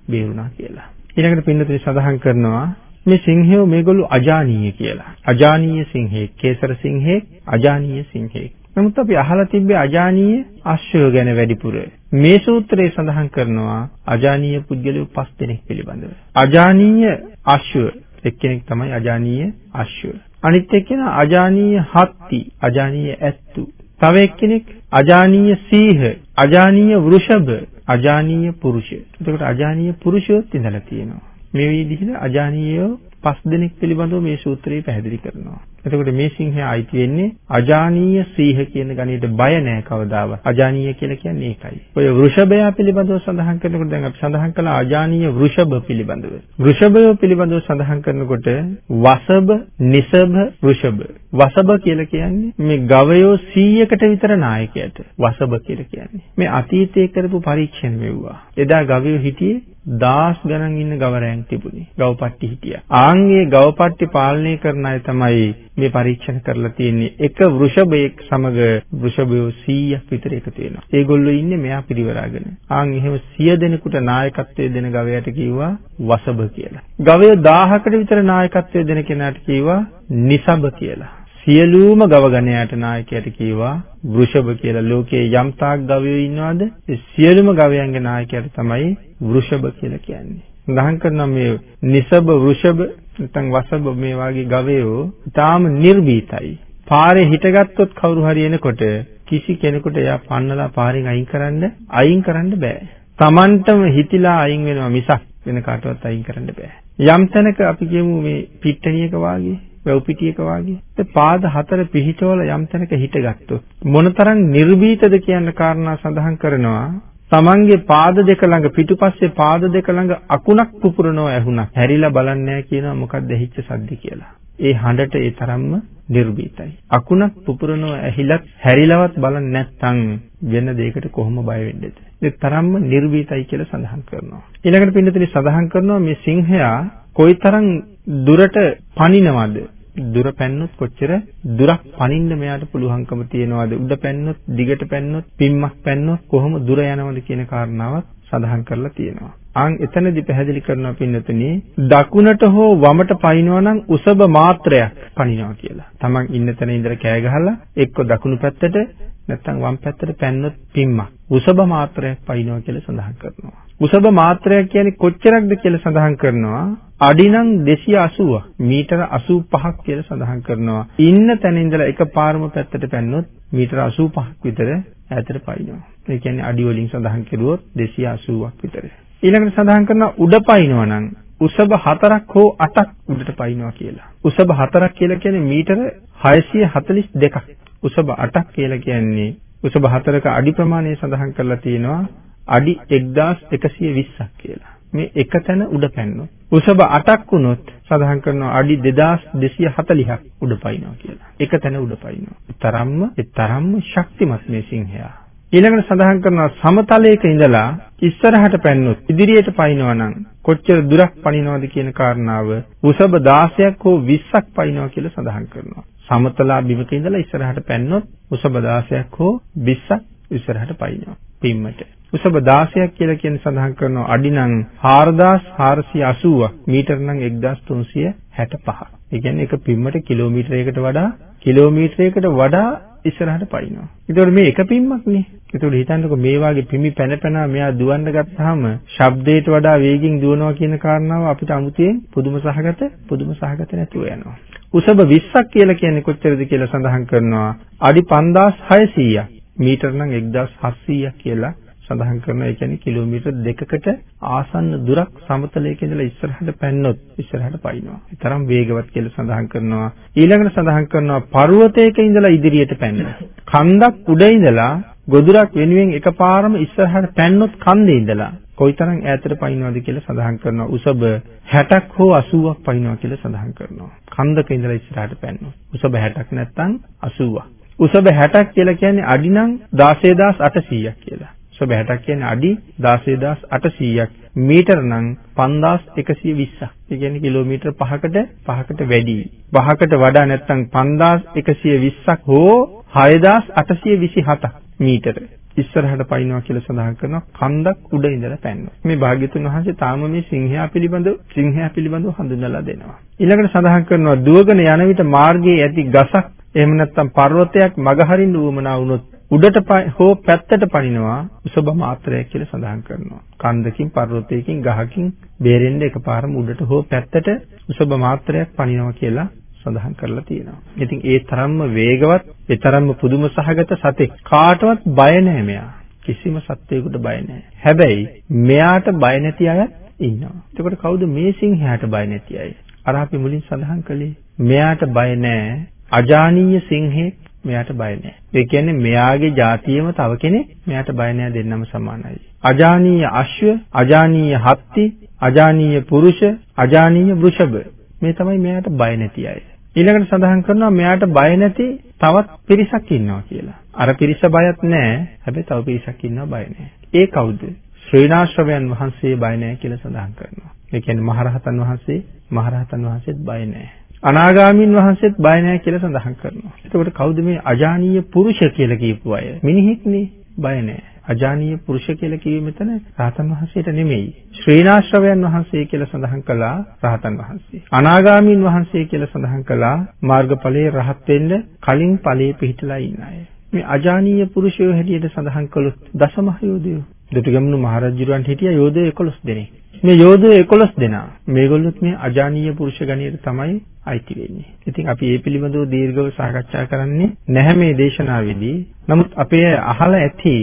බේරුණා කියලා. ඊළඟට පින්නතුනි සඳහන් කරනවා මේ සිංහයෝ මේගොල්ලෝ අජානීය කියලා. අජානීය සිංහෙක්, කේසර සිංහෙක්, අජානීය සිංහෙක්. නමුත් අපි අහලා තිබ්බේ අජානීය අශ්වය ගැන වැඩිපුර. මේ සූත්‍රයේ සඳහන් කරනවා අජානීය පුද්ගලයෝ පස් දෙනෙක් පිළිබඳව. අජානීය අශ්වය එක්කෙනෙක් තමයි අජානීය අශ්වය. අනිත් එක්කෙනා අජානීය හත්ති, අජානීය ඇත්තු. තව එක්කෙනෙක් අජානීය සීහ, අජානීය වෘෂභ, අජානීය පුරුෂ. එතකොට අජානීය පුරුෂයොත් ඉඳලා තියෙනවා. මේ විදිහට අජානීයව පස් දෙනෙක් පිළිබඳව මේ සූත්‍රයේ පැහැදිලි කරනවා. එතකොට මේ සිංහයා අයිති වෙන්නේ අජානීය සීහ කියන ගණයට බය නැහැ කවදාවත්. අජානීය කියලා කියන්නේ ඒකයි. ඔය වෘෂභය පිළිබඳව සඳහන් කරනකොට දැන් අපි සඳහන් කළා අජානීය වෘෂභ පිළිබඳව. වෘෂභය පිළිබඳව සඳහන් කරනකොට වසබ, නිසභ, වෘෂභ. වසබ කියලා කියන්නේ මේ ගවයෝ 100කට විතර නායකයට. වසබ කියලා කියන්නේ. මේ අතීතයේ කරපු පරීක්ෂණ මෙව්වා. එදා ගවයෝ හිටියේ දාස් ගණන් ඉන්න ගවරයන් තිබුණේ. ගවපට්ටි හිටියා. ආන්ගේ ගවපට්ටි පාලනය කරන අය තමයි මේ පරීක්ෂණ කරලා තියෙන්නේ. එක වෘෂභයෙක් සමග වෘෂභයෝ 100ක් විතර එකතු වෙනවා. ඒගොල්ලෝ ඉන්නේ මෙයා පිරිවරාගෙන. ආන් එහෙම 100 දෙනෙකුට නායකත්වයේ දෙන ගවයට කිව්වා වසබ කියලා. ගවය 1000කට විතර නායකත්වයේ දෙන කෙනාට කිව්වා නිසබ කියලා. සියලුම ගව ගණයාට නායකයට කීවා වෘෂභ කියලා. ලෝකයේ යම් තාක් ගවයෝ ඉන්නවද? ඒ සියලුම ගවයන්ගේ නායකයාට තමයි වෘෂභ කියලා කියන්නේ. සඳහන් කරනවා මේ නිසබ වෘෂභ නැත්නම් වසබ මේ වාගේ ගවයෝ ඊටාම නිර්භීතයි. පාරේ හිටගත්තොත් කවුරු හරි එනකොට කිසි කෙනෙකුට එයා පන්නලා පාරෙන් අයින් කරන්න අයින් කරන්න බෑ. Tamanටම හිතිලා අයින් වෙනවා මිසක් වෙන කාටවත් අයින් කරන්න බෑ. යම් තැනක අපි කියමු මේ පිට්ටනියක වාගේ වැව් පිටියක වාගේ. ඒ පාද හතර පිහිටවල යම් තැනක හිටගත්තොත් මොනතරම් නිර්භීතද කියන කාරණා සඳහන් කරනවා. තමන්ගේ පාද දෙක ළඟ පිටුපස්සේ පාද දෙක ළඟ අකුණක් පුපුරනව ඇහුණා. හැරිලා බලන්නේ නැහැ කියනවා මොකක්ද ඇහිච්ච සද්ද කියලා. ඒ හඬට ඒ තරම්ම නිර්භීතයි. අකුණක් පුපුරනව ඇහිලත් හැරිලවත් බලන්නේ නැත්නම් වෙන දෙයකට කොහොම බය වෙන්නේද? ඒ තරම්ම නිර්භීතයි කියලා සඳහන් කරනවා. ඊළඟට පින්නතුනි සඳහන් කරනවා මේ සිංහයා කොයිතරම් දුරට පනිනවද? දුර පැන්නොත් කොච්චර? දුරක් පනින්න මෙයාට පුළුවන්කම තියනවද? උඩ පැන්නොත් දිගට පැන්නොත් පිම්මක් පැන්නොත් කොහොම දුර යනවද කියන කාරණාවත් සඳහන් කරලා තියෙනවා. ආන් එතනදි පැහැදිලි කරනවා පින්නතනේ දකුණට හෝ වමට පනිනවා නම් උසබ මාත්‍රයක් පනිනවා කියලා. Taman ඉන්න තැන ඉඳලා කෑ ගහලා එක්ක දකුණු පැත්තට නැත්නම් වම් පැත්තට පැන්නොත් පිම්මක්. උසබ මාත්‍රයක් පනිනවා කියලා සඳහන් කරනවා. උසබ මාත්‍රයක් කියන්නේ කොච්චරක්ද කියලා සඳහන් කරනවා. අඩිනම් 280ක් මීටර 85ක් කියලා සඳහන් කරනවා. ඉන්න තැන ඉඳලා එකපාරම පැත්තට පැන්නොත් මීටර 85ක් විතර ඈතට පනිනවා. ඒ කියන්නේ අඩි වලින් සඳහන් කෙරුවොත් 280ක් විතර. ඊළඟට සඳහන් කරනවා උඩ පනිනවා නම් උසබ 4ක් හෝ 8ක් උඩට පනිනවා කියලා. උසබ 4ක් කියලා කියන්නේ මීටර 642ක්. උසබ 8ක් කියලා කියන්නේ උසබ 4ක අඩි ප්‍රමාණය සඳහන් කරලා තියෙනවා අඩි 1120ක් කියලා. මේ එක තැන උඩ පැන්නොත්. උසබ 8ක් වුණොත් සඳහන් කරනවා අඩි 2240ක් උඩ පයින්නවා කියලා. එක තැන උඩ පයින්නවා. තරම්ම ඒ තරම්ම ශක්තිමත් මේ සිංහයා. ඊළඟට සඳහන් කරනවා සමතලයක ඉඳලා ඉස්සරහට පැන්නොත් ඉදිරියට පනිනවා නම් කොච්චර දුරක් පනිනවද කියන කාරණාව උසබ 16ක් හෝ 20ක් පනිනවා කියලා සඳහන් කරනවා. සමතලා බිමක ඉඳලා ඉස්සරහට පැන්නොත් උසබ 16ක් හෝ 20ක් ඉස්සරහට පනිනවා. පිම්මට. උසබ 16ක් කියලා කියන සඳහන් කරනවා අඩි නම් 4480ක් මීටර නම් 1365. ඒ කියන්නේ එක පිම්මට කිලෝමීටරයකට වඩා කිලෝමීටරයකට වඩා ඉස්සරහට පයින්නවා. ඒතකොට මේ එක පිම්මක් නේ. ඒතකොට හිතන්නකො මේ වාගේ පිමි පැන පැන මෙයා දුවන්න ගත්තාම ශබ්දයට වඩා වේගින් දුවනවා කියන කාරණාව අපිට අමුතියෙන් පුදුම සහගත පුදුම සහගත නැතුව යනවා. උසබ 20ක් කියලා කියන්නේ කොච්චරද කියලා සඳහන් කරනවා. අඩි 5600ක්. මීටර නම් 1700ක් කියලා සඳහන් කරනවා. ඒ කියන්නේ කිලෝමීටර් දෙකකට ආසන්න දුරක් සමතලයක ඉඳලා ඉස්සරහට පැන්නොත් ඉස්සරහට පයින්නවා. ඒ තරම් වේගවත් කියලා සඳහන් කරනවා. ඊළඟට සඳහන් කරනවා පර්වතයක ඉඳලා ඉදිරියට පැන්න. කන්දක් උඩ ඉඳලා ගොදුරක් වෙනුවෙන් එකපාරම ඉස්සරහට පැන්නොත් කන්දේ ඉඳලා කොයිතරම් ඈතට පයින්නවද කියලා සඳහන් කරනවා. උසබ 60ක් හෝ 80ක් පයින්නවා කියලා සඳහන් කරනවා. කන්දක ඉඳලා ඉස්සරහට පැන්නොත්. උසබ 60ක් නැත්නම් 80ක්. උසබ 60ක් කියලා කියන්නේ අඩි නම් 16800ක් කියලා. උසබ 60ක් කියන්නේ අඩි 16800ක්. මීටර නම් 5120ක්. ඒ කියන්නේ කිලෝමීටර් 5කට 5කට වැඩි. 5කට වඩා නැත්නම් 5120ක් හෝ 6827ක් මීටර. ඉස්සරහට පයින්නවා කියලා සඳහන් කරනවා කන්දක් උඩ ඉඳලා පැන්නවා. මේ භාග්‍යතුන් වහන්සේ තාම මේ සිංහයා පිළිබඳව සිංහයා පිළිබඳව හඳුන්වලා දෙනවා. ඊළඟට සඳහන් කරනවා දුවගෙන යන විට මාර්ගයේ ඇති ගසක් එහෙම නැත්නම් පර්වතයක් මගහරින්න උවමනා වුණොත් උඩට හෝ පැත්තට පනිනවා උසබ මාත්‍රයක් කියලා සඳහන් කරනවා. කන්දකින් පර්වතයකින් ගහකින් බේරෙන්න එකපාරම උඩට හෝ පැත්තට උසබ මාත්‍රයක් පනිනවා කියලා සඳහන් කරලා තියෙනවා. ඉතින් ඒ තරම්ම වේගවත්, ඒ තරම්ම පුදුම සහගත සතෙක් කාටවත් බය නැහැ මෙයා. කිසිම සත්වයකට බය නැහැ. හැබැයි මෙයාට බය නැති අයත් ඉන්නවා. එතකොට කවුද මේ සිංහයාට බය නැති අය? අර අපි මුලින් සඳහන් කළේ මෙයාට බය නැහැ. අජානීය සිංහෙක් මෙයාට බය නැහැ. ඒ කියන්නේ මෙයාගේ જાතියෙම තව කෙනෙක් මෙයාට බය නැහැ දෙන්නම සමානයි. අජානීය අශ්ව, අජානීය හත්ති, අජානීය පුරුෂ, අජානීය වෘෂභ. මේ තමයි මෙයාට බය නැති අය. ඊළඟට සඳහන් කරනවා මෙයාට බය නැති තවත් පිරිසක් ඉන්නවා කියලා. අර පිරිස බයත් නැහැ. හැබැයි තව පිරිසක් ඉන්නවා බය නැහැ. ඒ කවුද? ශ්‍රීනාශ්‍රවයන් වහන්සේ බය නැහැ කියලා සඳහන් කරනවා. ඒ කියන්නේ මහරහතන් වහන්සේ මහරහතන් වහන්සේත් බය නැහැ. අනාගාමීන් වහන්සේත් බය නැහැ කියලා සඳහන් කරනවා. එතකොට කවුද මේ අජානීය පුරුෂ කියලා කියපු අය? මිනිහෙක්නේ බය නැහැ. අජානීය පුරුෂ කියලා කිව්වේ මෙතන රහතන් වහන්සේට නෙමෙයි. ශ්‍රීනාශ්‍රවයන් වහන්සේ කියලා සඳහන් කළා රහතන් වහන්සේ. අනාගාමීන් වහන්සේ කියලා සඳහන් කළා මාර්ගඵලයේ රහත් වෙන්න කලින් ඵලයේ පිහිටලා ඉන්න අය. මේ අජානීය පුරුෂයෝ හැටියට සඳහන් කළොත් දසමහ යෝධයෝ. දුටුගැමුණු මහරජුරන්ට හිටියා යෝධයෝ 11 දෙනෙක්. මේ යෝධයෝ 11 දෙනා මේගොල්ලොත් මේ අජානීය පුරුෂ ගණයට තමයි අයිති වෙන්නේ. ඉතින් අපි මේ පිළිබඳව දීර්ඝව සාකච්ඡා කරන්නේ නැහැ මේ දේශනාවේදී. නමුත් අපේ අහලා ඇති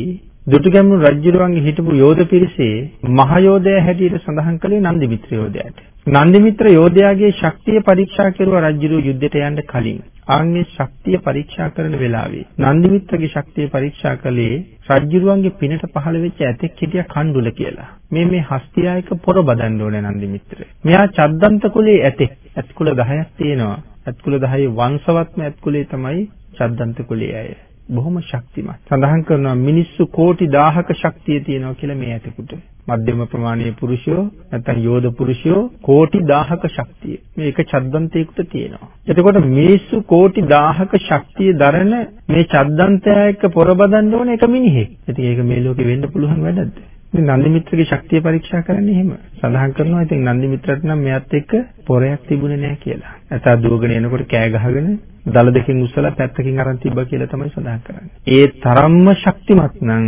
දුටුගැමුණු රජුරුවන්ගේ හිටපු යෝධ පිරිසේ මහ යෝධයා හැටියට සඳහන් කළේ නන්දිමිත්‍ර යෝධයාට. නන්දිමිත්‍ර යෝධයාගේ ශක්තිය පරීක්ෂා කෙරුවා රජුරුව යුද්ධයට යන්න කලින්. ආන්ගේ ශක්තිය පරීක්ෂා කරන වෙලාවේ නන්දිමිත්‍රගේ ශක්තිය පරීක්ෂා කළේ රජුරුවන්ගේ පිනට පහළ වෙච්ච ඇතෙක් හිටියා කණ්ඩුල කියලා. මේ මේ හස්තියායක පොර බදන්න ඕනේ නන්දිමිත්‍ර. මෙයා චද්දන්ත කුලේ ඇතෙක්. ඇත් කුල 10ක් තියෙනවා. ඇත් කුල 10 වංශවත්ම ඇත් කුලේ තමයි චද්දන්ත කුලේ අය. බොහොම ශක්තිමත්. සඳහන් කරනවා මිනිස්සු කෝටි 1000ක ශක්තිය තියෙනවා කියලා මේ ඇතෙකුට. මධ්‍යම ප්‍රමාණයේ පුරුෂයෝ නැත්නම් යෝධ පුරුෂයෝ කෝටි 1000ක ශක්තිය. මේ එක චද්දන්තයකට තියෙනවා. එතකොට මිනිස්සු කෝටි 1000ක ශක්තිය දරන මේ චද්දන්තය එක්ක පොරබදන්න ඕන එක මිනිහෙක්. ඉතින් ඒක මේ ලෝකේ වෙන්න පුළුවන් වැඩක්ද? ඉතින් නන්දිමිත්‍රගේ ශක්තිය පරීක්ෂා කරන්නේ එහෙම. සඳහන් කරනවා ඉතින් නන්දිමිත්‍රට නම් මෙයත් එක්ක පොරයක් තිබුණේ නැහැ කියලා. නැත්නම් දුවගෙන එනකොට කෑ ගහගෙන දල දෙකෙන් උස්සලා පැත්තකින් අරන් තිබ්බා කියලා තමයි සඳහන් කරන්නේ. ඒ තරම්ම ශක්තිමත් නම්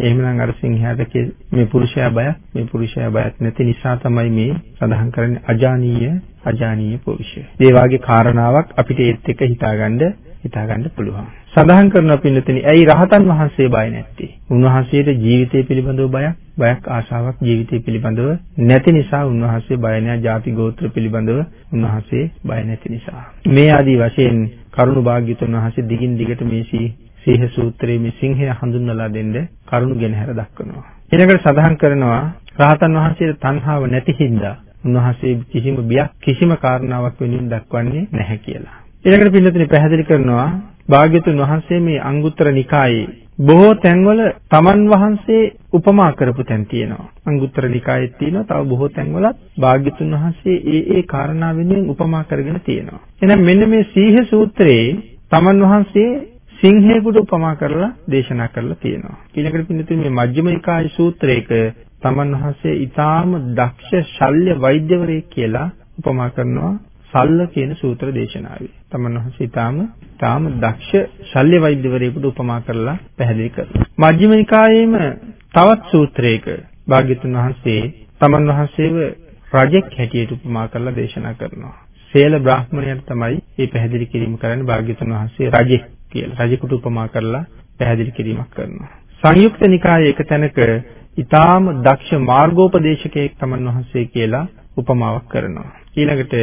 එහෙමනම් අර සිංහයාට මේ පුරුෂයා බය මේ පුරුෂයා බයක් නැති නිසා තමයි මේ සඳහන් කරන්නේ අජානීය අජානීය පුරුෂය. ඒ වාගේ කාරණාවක් අපිට ඒත් එක්ක හිතාගන්න හිතාගන්න පුළුවන්. සඳහන් කරන පින්නතනි ඇයි රහතන් වහන්සේ බය නැත්තේ? උන්වහන්සේට ජීවිතය පිළිබඳව බයක්, බයක් ආශාවක් ජීවිතය පිළිබඳව නැති නිසා උන්වහන්සේ බය නැහැ. ಜಾති ගෝත්‍ර පිළිබඳව උන්වහන්සේ බය නැති නිසා. මේ ආදී වශයෙන් කරුණ භාග්‍යතුන් වහන්සේ දිගින් දිගට මේ සීහ සූත්‍රයේ මේ සිංහය හඳුන්වලා දෙන්න කරුණු ගෙන හැර දක්වනවා. ඊළඟට සඳහන් කරනවා රහතන් වහන්සේට තණ්හාව නැති හින්දා උන්වහන්සේ කිසිම බියක් කිසිම කාරණාවක් වෙනුවෙන් දක්වන්නේ නැහැ කියලා. ඊළඟට පින්නතුනි පැහැදිලි කරනවා භාග්‍යතුන් වහන්සේ මේ අංගුත්තර නිකායේ බොහෝ තැන්වල තමන් වහන්සේ උපමා කරපු තැන් තියෙනවා. අංගුත්තර නිකායේ තියෙනවා තව බොහෝ තැන්වලත් භාග්‍යතුන් වහන්සේ ඒ ඒ කාරණා වෙනුවෙන් උපමා කරගෙන තියෙනවා. එහෙනම් මෙන්න මේ සීහ සූත්‍රයේ තමන් වහන්සේ සිංහයෙකුට උපමා කරලා දේශනා කරලා තියෙනවා. ඊළඟට පින්නතුනේ මේ මජ්ක්‍ධිම නිකායේ සූත්‍රයක තමන් වහන්සේ ඊටාම දක්ෂ ශල්‍ය වෛද්‍යවරයෙක් කියලා උපමා කරනවා සල්ල කියන සූත්‍ර දේශනාවේ. තමන් වහන්සේ ඊටාම ඊටාම දක්ෂ ශල්‍ය වෛද්‍යවරයෙකුට උපමා කරලා පැහැදිලි කරනවා. මජ්ක්‍ධිම නිකායේම තවත් සූත්‍රයක භාග්‍යතුන් වහන්සේ තමන් වහන්සේව රජෙක් හැටියට උපමා කරලා දේශනා කරනවා. සේල බ්‍රාහ්මණයට තමයි මේ පැහැදිලි කිරීම කරන්න භාග්‍යතුන් වහන්සේ රජෙක් කියලා. රජෙකුට උපමා කරලා පැහැදිලි කිරීමක් කරනවා. සංයුක්ත නිකායේ එක තැනක ඊටාම දක්ෂ මාර්ගෝපදේශකයෙක් තමන් වහන්සේ කියලා උපමාවක් කරනවා. ඊළඟට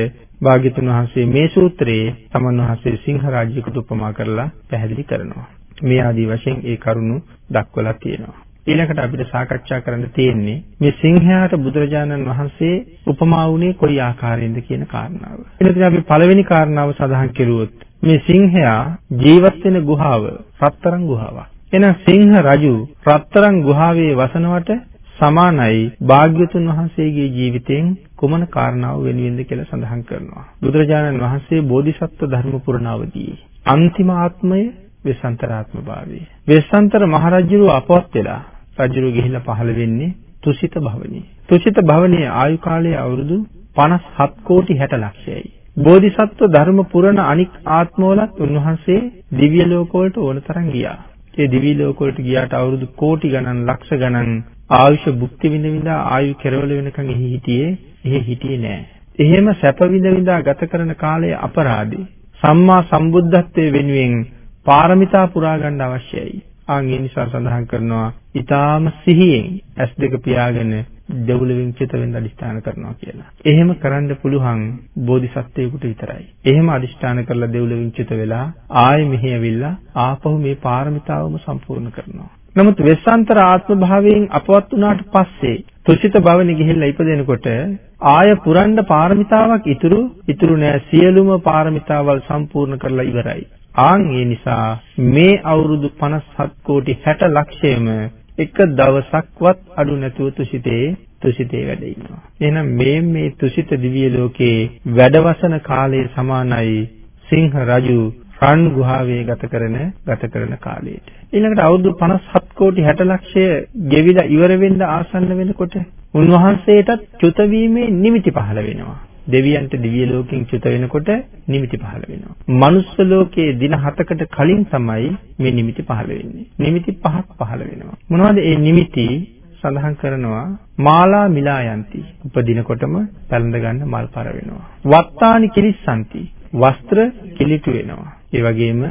භාග්‍යතුන් වහන්සේ මේ සූත්‍රයේ තමන් වහන්සේ සිංහ රාජ්‍යකට උපමා කරලා පැහැදිලි කරනවා. මේ ආදී වශයෙන් ඒ කරුණු දක්වලා තියෙනවා. ඊළඟට අපිට සාකච්ඡා කරන්න තියෙන්නේ මේ සිංහයාට බුදුරජාණන් වහන්සේ උපමා වුණේ කොයි ආකාරයෙන්ද කියන කාරණාව. එතනදී අපි පළවෙනි කාරණාව සඳහන් කෙරුවොත් මේ සිංහයා ජීවත් වෙන ගුහාව රත්තරන් ගුහාවක්. එහෙනම් සිංහ රජු රත්තරන් ගුහාවේ වසනවට සමානයි භාග්‍යතුන් වහන්සේගේ ජීවිතයෙන් කුමන කාරණාව වෙනුවෙන්ද කියලා සඳහන් කරනවා. බුදුරජාණන් වහන්සේ බෝධිසත්ව ධර්ම පුරණාවදී අන්තිම ආත්මය වෙස්සන්තරාත්ම භාවය. වෙස්සන්තර මහරජුරු අපවත් වෙලා රජුරු ගිහිල්ලා පහළ වෙන්නේ තුසිත භවණී. තුසිත භවණී ආයු කාලය අවුරුදු 57 කෝටි 60 ලක්ෂයයි. බෝධිසත්ව ධර්ම පුරණ අනික් ආත්මවලත් උන්වහන්සේ දිව්‍ය ලෝකවලට ඕන තරම් ගියා. ඒ දිවි ලෝකවලට ගියාට අවුරුදු කෝටි ගණන් ලක්ෂ ගණන් ආයුෂ භුක්ති විඳ විඳා ආයු කෙරවල වෙනකන් එහි හිටියේ එහි හිටියේ නෑ. එහෙම සැප විඳ විඳා ගත කරන කාලය අපරාධේ. සම්මා සම්බුද්ධත්වයේ වෙනුවෙන් පාරමිතා පුරා ගන්න අවශ්‍යයි. ආන් ඒ නිසා සඳහන් කරනවා ඊටාම සිහියෙන් S2 පියාගෙන දෙවුලෙන් චිත වෙන්න අදිස්ථාන කරනවා කියලා. එහෙම කරන්න පුළුවන් බෝධිසත්වයෙකුට විතරයි. එහෙම අදිස්ථාන කරලා දෙවුලෙන් චිත වෙලා ආයෙ මෙහි ඇවිල්ලා ආපහු මේ පාරමිතාවම සම්පූර්ණ කරනවා. නමුත් වෙස්සාන්තර ආත්ම භාවයෙන් අපවත් වුණාට පස්සේ තුසිත භවනේ ගිහිල්ලා ඉපදෙනකොට ආය පුරන්න පාරමිතාවක් ඉතුරු ඉතුරු නෑ සියලුම පාරමිතාවල් සම්පූර්ණ කරලා ඉවරයි. ආන් ඒ නිසා මේ අවුරුදු 57 කෝටි 60 ලක්ෂයම එක දවසක්වත් අඩු නැතුව තුසිතේ තුසිතේ වැඩ ඉන්නවා. එහෙනම් මේ මේ තුසිත දිව්‍ය ලෝකේ වැඩවසන කාලයේ සමානයි සිංහ රජු රන් ගුහාවේ ගත කරන ගත කරන කාලයට. ඊළඟට අවුරුදු 57 කෝටි 60 ලක්ෂය ගෙවිලා ඉවර වෙන්න ආසන්න වෙනකොට උන්වහන්සේටත් චුත වීමේ නිමිති පහළ වෙනවා. දෙවියන්ට දිව්‍ය ලෝකෙන් චුත වෙනකොට නිමිති පහළ වෙනවා. මනුස්ස ලෝකයේ දින 7කට කලින් තමයි මේ නිමිති පහළ වෙන්නේ. නිමිති පහක් පහළ වෙනවා. මොනවද ඒ නිමිති? සඳහන් කරනවා මාලා මිලා යන්ති. උපදිනකොටම පැලඳ ගන්න මල් පර වෙනවා. වත්තානි කිරිස්සන්ති. වස්ත්‍ර කිලිටු වෙනවා. ඒ වගේම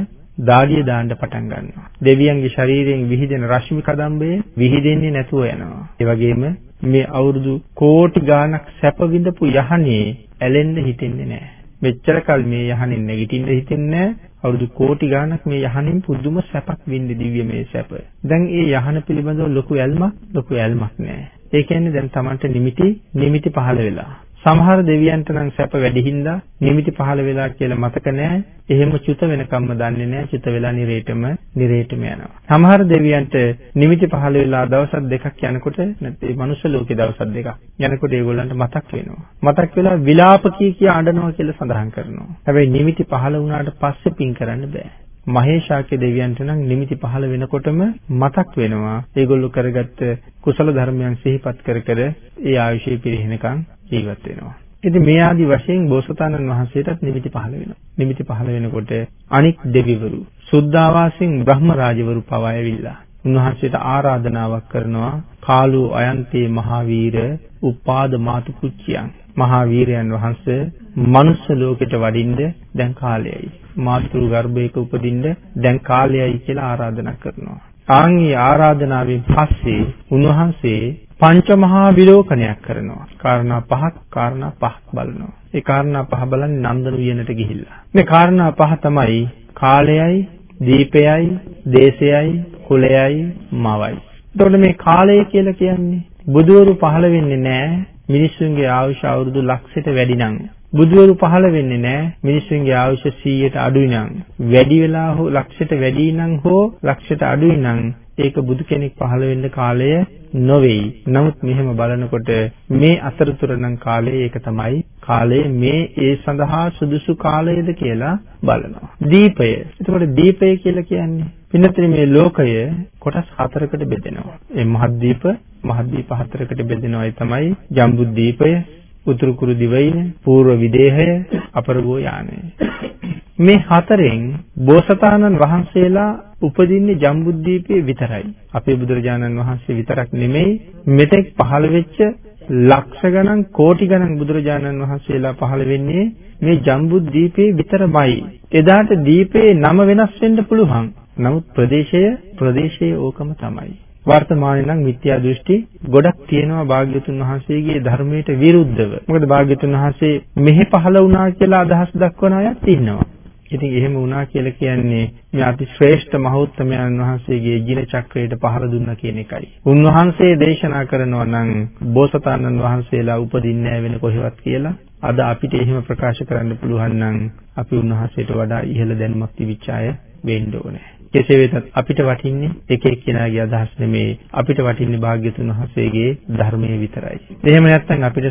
දාඩිය දාන්න පටන් ගන්නවා. දෙවියන්ගේ ශරීරයෙන් විහිදෙන රශ්මි කදම්බය විහිදෙන්නේ නැතුව යනවා. ඒ වගේම මේ අවුරුදු කෝටි ගාණක් සැප විඳපු යහනේ ඇලෙන්න හිතෙන්නේ නැහැ. මෙච්චර කල් මේ යහනින් නැගිටින්න හිතෙන්නේ නැහැ. අවුරුදු කෝටි ගාණක් මේ යහනින් පුදුම සැපක් විඳි දිව්‍ය මේ සැප. දැන් ඒ යහන පිළිබඳව ලොකු ඇල්මක් ලොකු ඇල්මක් නැහැ. ඒ කියන්නේ දැන් Tamanට නිමිති නිමිති පහළ වෙලා. සමහර දෙවියන්ට නම් සැප වැඩි හින්දා නිමිති පහළ වෙලා කියලා මතක නැහැ. එහෙම චුත වෙනකම්ම දන්නේ නැහැ. චුත වෙලා නිරේටම නිරේටම යනවා. සමහර දෙවියන්ට නිමිති පහළ වෙලා දවස් දෙකක් යනකොට නැත්නම් මනුෂ්‍ය ලෝකේ දවස් දෙකක් යනකොට ඒගොල්ලන්ට මතක් වෙනවා. මතක් වෙලා විලාප කී කිය අඬනවා කියලා සඳහන් කරනවා. හැබැයි නිමිති පහළ වුණාට පස්සේ පින් කරන්න බෑ. මහේශාක්‍ය දෙවියන්ට නම් නිමිති පහළ වෙනකොටම මතක් වෙනවා ඒගොල්ලෝ කරගත්ත කුසල ධර්මයන් සිහිපත් කර කර ඒ ආයුෂය පිරිනකන් ජීවත් වෙනවා. ඉතින් මේ ආදි වශයෙන් බෝසතාණන් වහන්සේටත් නිමිති පහළ වෙනවා. නිමිති පහළ වෙනකොට අනික් දෙවිවරු සුද්ධාවාසින් බ්‍රහ්ම රාජවරු පවා ඇවිල්ලා උන්වහන්සේට ආරාධනාවක් කරනවා කාලෝ අයන්තේ මහාවීර උපාද මාතු කුච්චියන් මහාවීරයන් වහන්සේ මනුස්ස ලෝකෙට වඩින්න දැන් කාලයයි මාතෘ ගර්භයක උපදින්න දැන් කාලයයි කියලා ආරාධනා කරනවා ආන්ගේ ආරාධනාවෙන් පස්සේ උන්වහන්සේ පංචමහා විලෝකනයක් කරනවා. කාරණා පහක් කාරණා පහක් බලනවා. ඒ කාරණා පහ බලන්නේ නන්දන වියනට ගිහිල්ලා. මේ කාරණා පහ තමයි කාලයයි, දීපයයි, දේශයයි, කුලයයි, මවයි. එතකොට මේ කාලය කියලා කියන්නේ බුදවරු පහළ වෙන්නේ නැහැ මිනිස්සුන්ගේ ආයුෂ අවුරුදු ලක්ෂයට වැඩි නම්. බුදවරු පහළ වෙන්නේ නැහැ මිනිස්සුන්ගේ ආයුෂ 100ට අඩුයි නම්. වැඩි වෙලා හෝ ලක්ෂයට වැඩි නම් හෝ ලක්ෂයට අඩුයි නම් ඒක බුදු කෙනෙක් පහළ වෙන්න කාලය නොවේයි. නමුත් මෙහෙම බලනකොට මේ අතරතුර නම් කාලය ඒක තමයි කාලය මේ ඒ සඳහා සුදුසු කාලයද කියලා බලනවා. දීපය. එතකොට දීපය කියලා කියන්නේ පින්නතේ මේ ලෝකය කොටස් හතරකට බෙදෙනවා. ඒ මහද්දීප මහද්දීප හතරකට බෙදෙනවා. ඒ තමයි ජම්බුද්දීපය, උතුරු කුරු දිවයින, పూర్ව විදේහය, අපරගෝ යානය. මේ හතරෙන් බෝසතාණන් වහන්සේලා උපදින්නේ ජම්බුද්දීපේ විතරයි. අපේ බුදුරජාණන් වහන්සේ විතරක් නෙමෙයි මෙතෙක් පහළ වෙච්ච ලක්ෂ ගණන් කෝටි ගණන් බුදුරජාණන් වහන්සේලා පහළ වෙන්නේ මේ ජම්බුද්දීපේ විතරමයි. එදාට දීපේ නම වෙනස් වෙන්න පුළුවන්. නමුත් ප්‍රදේශය ප්‍රදේශයේ ඕකම තමයි. වර්තමානයේ නම් මිත්‍යා දෘෂ්ටි ගොඩක් තියෙනවා භාග්‍යතුන් වහන්සේගේ ධර්මයට විරුද්ධව. මොකද භාග්‍යතුන් වහන්සේ මෙහි පහළ වුණා කියලා අදහස් දක්වන අයත් ඉන්නවා. ඉතින් එහෙම වුණා කියලා කියන්නේ මේ අති ශ්‍රේෂ්ඨ මහෞත්තමයන් වහන්සේගේ ජීන චක්‍රයට පහර දුන්නා කියන එකයි. උන්වහන්සේ දේශනා කරනවා නම් බෝසතාණන් වහන්සේලා උපදින්නේ නැහැ වෙන කොහෙවත් කියලා. අද අපිට එහෙම ප්‍රකාශ කරන්න පුළුවන් නම් අපි උන්වහන්සේට වඩා ඉහළ දැනුමක් තිබිච්ච අය වෙන්න ඕනේ. කෙසේ වෙතත් අපිට වටින්නේ එක එක්කෙනාගේ අදහස් නෙමේ අපිට වටින්නේ භාග්‍යතුන් වහන්සේගේ ධර්මයේ විතරයි. එහෙම නැත්නම් අපිට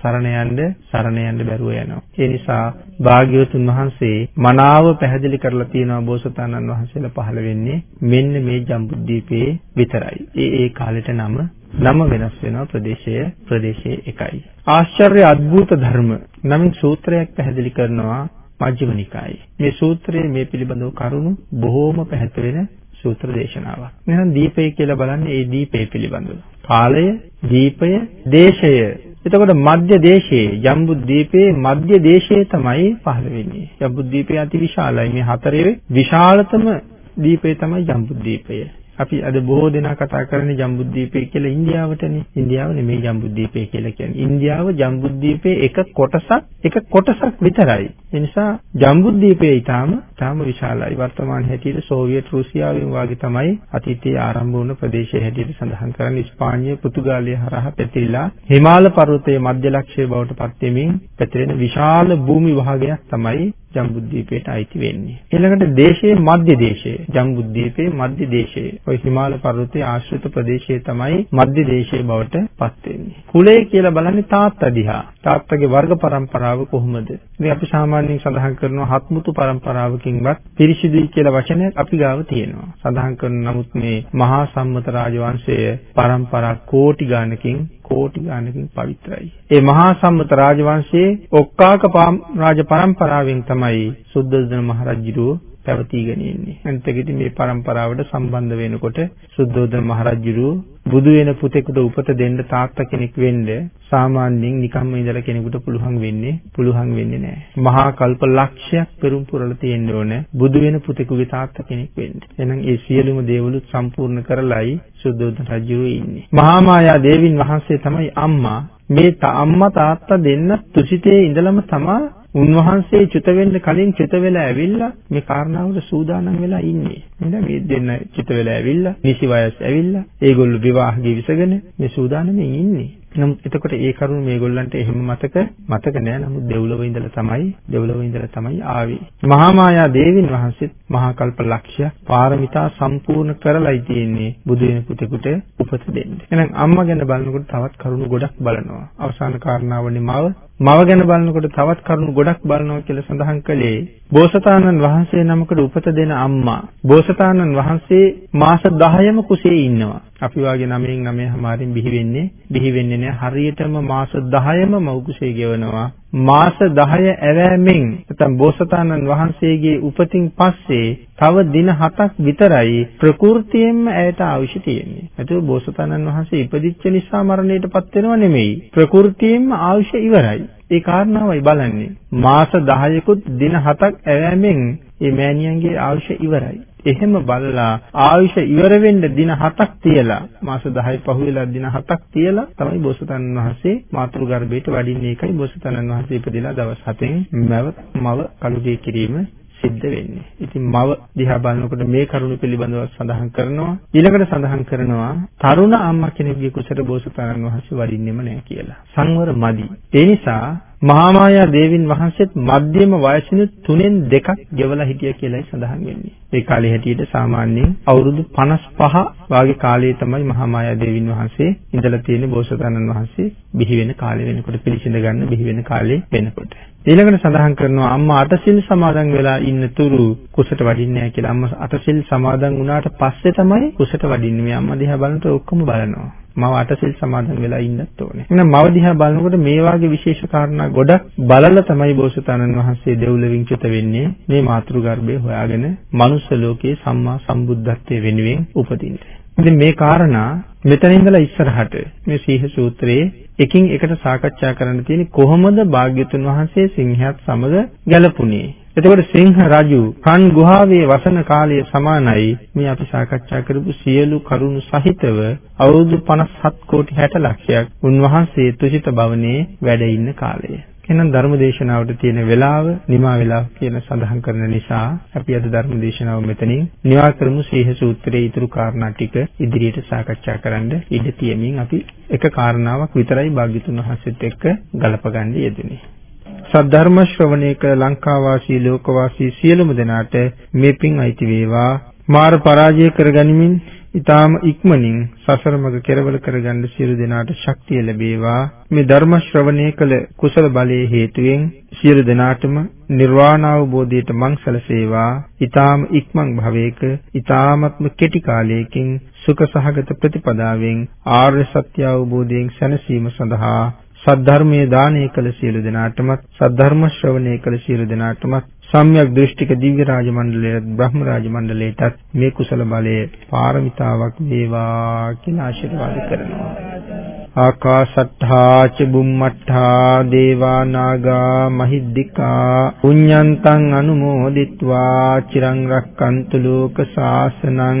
සරණ යන්න සරණ යන්න බැරුව යනවා. ඒ නිසා භාග්‍යවතුන් වහන්සේ මනාව පැහැදිලි කරලා තියෙනවා බෝසතාණන් වහන්සේලා පහළ වෙන්නේ මෙන්න මේ ජම්බුද්දීපේ විතරයි. ඒ ඒ කාලෙට නම නම වෙනස් වෙනවා ප්‍රදේශය ප්‍රදේශයේ එකයි. ආශ්චර්ය අద్భుත ධර්ම නමින් සූත්‍රයක් පැහැදිලි කරනවා මජ්ක්‍ධිම නිකායේ. මේ සූත්‍රයේ මේ පිළිබඳව කරුණු බොහෝම පැහැදිලි සූත්‍ර දේශනාවක්. එහෙනම් දීපය කියලා බලන්නේ ඒ දීපය පිළිබඳව. කාලය, දීපය, දේශය. එතකොට මධ්‍ය දේශයේ ජම්බුද්දීපයේ මධ්‍ය දේශයේ තමයි පහළ වෙන්නේ. ජම්බුද්දීපය අති විශාලයි. මේ හතරේ විශාලතම දීපය තමයි ජම්බුද්දීපය. අපි අද බොහෝ දෙනා කතා කරන්නේ ජම්බුද්දීපය කියලා ඉන්දියාවටනේ. ඉන්දියාව නෙමෙයි ජම්බුද්දීපය කියලා කියන්නේ. ඉන්දියාව ජම්බුද්දීපයේ එක කොටසක් එක කොටසක් විතරයි. ඒ නිසා ජම්බුද්දීපය ඊටාම ඊටාම විශාලයි. වර්තමාන හැටියට සෝවියට් රුසියාවෙන් වාගේ තමයි අතීතයේ ආරම්භ වුණ ප්‍රදේශය හැටියට සඳහන් කරන්නේ. ස්පාඤ්ඤය, පෘතුගාලය හරහා පැතිරිලා හිමාල පර්වතයේ මධ්‍ය ලක්ෂ්‍ය බවට පත් වෙමින් පැතිරෙන විශාල භූමි භාගයක් තමයි ජම්බුද්දීපයට අයිති වෙන්නේ. ඊළඟට දේශයේ මධ්‍ය දේශයේ ජම්බුද්දීපයේ මධ්‍ය දේශයේ ඔය හිමාල පර්වතයේ ආශ්‍රිත ප්‍රදේශයේ තමයි මධ්‍ය දේශයේ බවට පත් වෙන්නේ. කුලය කියලා බලන්නේ තාත්තා දිහා. තාත්තගේ වර්ග પરම්පරාව කොහොමද? ඉතින් අපි සාමාන්‍යයෙන් සඳහන් කරනවා හත්මුතු પરම්පරාවකින්වත් පිරිසිදුයි කියලා වචනයක් අපි ගාව තියෙනවා. සඳහන් කරන නමුත් මේ මහා සම්මත රාජවංශයේ પરම්පරා කෝටි ගණනකින් කෝටි ගණනකින් පවිත්‍රායි. ඒ මහා සම්මත රාජවංශයේ ඔක්කාක රාජ પરම්පරාවෙන් තමයි සුද්ධෝදන මහරජුරෝ පැවතීගෙන ඉන්නේ. අන්තිකෙදි මේ પરම්පරාවට සම්බන්ධ වෙනකොට සුද්ධෝදන මහරජුරෝ බුදු වෙන පුතෙකුට උපත දෙන්න තාත්තා කෙනෙක් වෙන්න සාමාන්‍යයෙන් නිකම්ම ඉඳලා කෙනෙකුට පුළුවන් වෙන්නේ පුළුවන් වෙන්නේ නැහැ. මහා කල්ප ලක්ෂයක් පෙරම් පුරලා තියෙන්න ඕන බුදු වෙන පුතෙකුගේ තාත්තා කෙනෙක් වෙන්න. එහෙනම් ඒ සියලුම දේවලුත් සම්පූර්ණ කරලයි සුද්ධෝදන රජු ඉන්නේ. මහා මායා දේවින් වහන්සේ තමයි අම්මා. මේ අම්මා තාත්තා දෙන්න තුසිතේ ඉඳලම තමා උන්වහන්සේ චුත වෙන්න කලින් චුත වෙලා ඇවිල්ලා මේ කාරණාවට සූදානම් වෙලා ඉන්නේ. නේද? මේ දෙන්න චුත වෙලා ඇවිල්ලා, නිසි වයස් ඇවිල්ලා, ඒගොල්ලෝ විවාහගේ විසගෙන මේ සූදානම්ෙන් ඉන්නේ. නමුත් එතකොට ඒ කරුණ මේගොල්ලන්ට එහෙම මතක මතක නෑ. නමුත් දෙව්ලොව ඉඳලා තමයි දෙව්ලොව ඉඳලා තමයි ආවේ. මහා මායා දේවින් වහන්සේත් මහා කල්ප ලක්ෂ්‍ය පාරමිතා සම්පූර්ණ කරලායි තියෙන්නේ බුදු වෙන පුතෙකුට උපත දෙන්න. එහෙනම් අම්මා ගැන බලනකොට තවත් කරුණු ගොඩක් බලනවා. අවසාන කාරණාවනේ මව මව ගැන බලනකොට තවත් කරුණු ගොඩක් බලනවා කියලා සඳහන් කළේ බෝසතාණන් වහන්සේ නමකට උපත දෙන අම්මා. බෝසතාණන් වහන්සේ මාස 10ම කුසේ ඉන්නවා. අපි වාගේ 9න් 9 හැමාරින් බිහි වෙන්නේ බිහි වෙන්නේ නැහැ. හරියටම මාස 10ම මව් කුසේ ගෙවනවා. මාස 10 ඇවෑමෙන් නැත්නම් බෝසතාණන් වහන්සේගේ උපතින් පස්සේ තව දින 7ක් විතරයි ප්‍රകൃතියෙන්ම ඇයට අවශ්‍ය තියෙන්නේ. ඒතකොට බෝසතාණන් වහන්සේ ඉපදිච්ච නිසා මරණයටපත් වෙනව නෙමෙයි. ප්‍රകൃතියෙන්ම අවශ්‍ය ඉවරයි. ඒ කාරණාවයි බලන්නේ. මාස 10කුත් දින 7ක් ඇවෑමෙන් මේ මෑණියන්ගේ අවශ්‍ය ඉවරයි. එහෙම බලලා ආයුෂ ඉවර වෙන්න දින 7ක් තියලා මාස 10 පහුවෙලා දින 7ක් තියලා තමයි බෝසතාණන් වහන්සේ මාතෘ ගර්භයට වඩින්නේ ඒකයි බෝසතාණන් වහන්සේ ඉපදිලා දවස් 7න් මව මව කලුගේ කිරීම සිද්ධ වෙන්නේ. ඉතින් මව දිහා බලනකොට මේ කරුණ පිළිබඳව සඳහන් කරනවා. ඊළඟට සඳහන් කරනවා තරුණ අම්මා කෙනෙකුගේ කුසට බෝසතාණන් වහන්සේ වඩින්නෙම නැහැ කියලා. සංවර මදි. ඒ නිසා මහා මායා දේවින් වහන්සේත් මධ්‍යම වයසිනුත් තුනෙන් දෙකක් ගෙවලා හිටියා කියලායි සඳහන් වෙන්නේ. ඒ කාලේ හැටියට සාමාන්‍යයෙන් අවුරුදු 55 වාගේ කාලයේ තමයි මහා මායා දේවින් වහන්සේ ඉඳලා තියෙන්නේ බෝසතාණන් වහන්සේ බිහි වෙන කාලේ වෙනකොට පිළිසිඳ ගන්න බිහි වෙන කාලේ වෙනකොට. ඊළඟට සඳහන් කරනවා අම්මා අටසිල් සමාදන් වෙලා ඉන්න තුරු කුසට වඩින්නේ නැහැ කියලා. අම්මා අටසිල් සමාදන් වුණාට පස්සේ තමයි කුසට වඩින්නේ. මේ අම්මා දිහා බලනකොට ඔක්කොම බලනවා. මව අටසිල් සමාදන් වෙලා ඉන්නත් ඕනේ. එහෙනම් මව දිහා බලනකොට මේ වාගේ විශේෂ කාරණා ගොඩක් බලලා තමයි බෝසතාණන් වහන්සේ දෙව්ලොවින් චුත වෙන්නේ. මේ මාතෘ ගර්භය හොයාගෙන මනුස්ස ලෝකයේ සම්මා සම්බුද්ධත්වයේ වෙනුවෙන් උපදින්නේ. ඉතින් මේ කාරණා මෙතන ඉඳලා ඉස්සරහට මේ සීහ සූත්‍රයේ එකින් එකට සාකච්ඡා කරන්න තියෙන්නේ කොහොමද භාග්‍යතුන් වහන්සේ සිංහයත් සමග ගැලපුණේ එතකොට සිංහ රජු කන් ගුහාවේ වසන කාලය සමානයි මේ අපි සාකච්ඡා කරපු සියලු කරුණු සහිතව අවුරුදු 57 කෝටි 60 ලක්ෂයක් උන්වහන්සේ තුසිත භවනේ වැඩ ඉන්න කාලය. එහෙනම් ධර්ම දේශනාවට තියෙන වෙලාව නිමා වෙලා කියන සඳහන් කරන නිසා අපි අද ධර්ම දේශනාව මෙතනින් නිවා කරමු සීහ සූත්‍රයේ ඊතුරු කාරණා ටික ඉදිරියට සාකච්ඡා කරන්න ඉඩ තියමින් අපි එක කාරණාවක් විතරයි භාග්‍යතුන් වහන්සේත් එක්ක ගලපගන්න යෙදුනේ. සද්ධර්ම ශ්‍රවණය කළ ලංකාවාසී ලෝකවාසී සියලුම දෙනාට මේ පින් අයිති වේවා. මාර පරාජය කරගනිමින් ඊටාම ඉක්මනින් සසර මඟ කෙරවල කරගන්න සියලු දෙනාට ශක්තිය ලැබේවා මේ ධර්ම ශ්‍රවණය කළ කුසල බලයේ හේතුවෙන් සියලු දෙනාටම නිර්වාණ අවබෝධයට මං සැලසේවා ඊටාම ඉක්මන් භවයක ඊටාමත්ම කෙටි කාලයකින් සුඛ සහගත ප්‍රතිපදාවෙන් ආර්ය සත්‍ය අවබෝධයෙන් සැනසීම සඳහා සද්ධර්මයේ දානය කළ සියලු දෙනාටමත් සද්ධර්ම ශ්‍රවණය කළ සියලු දෙනාටමත් සම්‍යක් දෘෂ්ටික දිව්‍ය රාජ මණ්ඩලයට බ්‍රහ්ම රාජ මණ්ඩලයටත් මේ කුසල බලය පාරමිතාවක් වේවා කියලා ආශිර්වාද කරනවා. ආකාශට්ඨා ච බුම්මට්ඨා දේවා නාග මහිද්దికා පුඤ්ඤන්තං අනුමෝදිත්වා චිරං රක්칸තු ලෝක සාසනං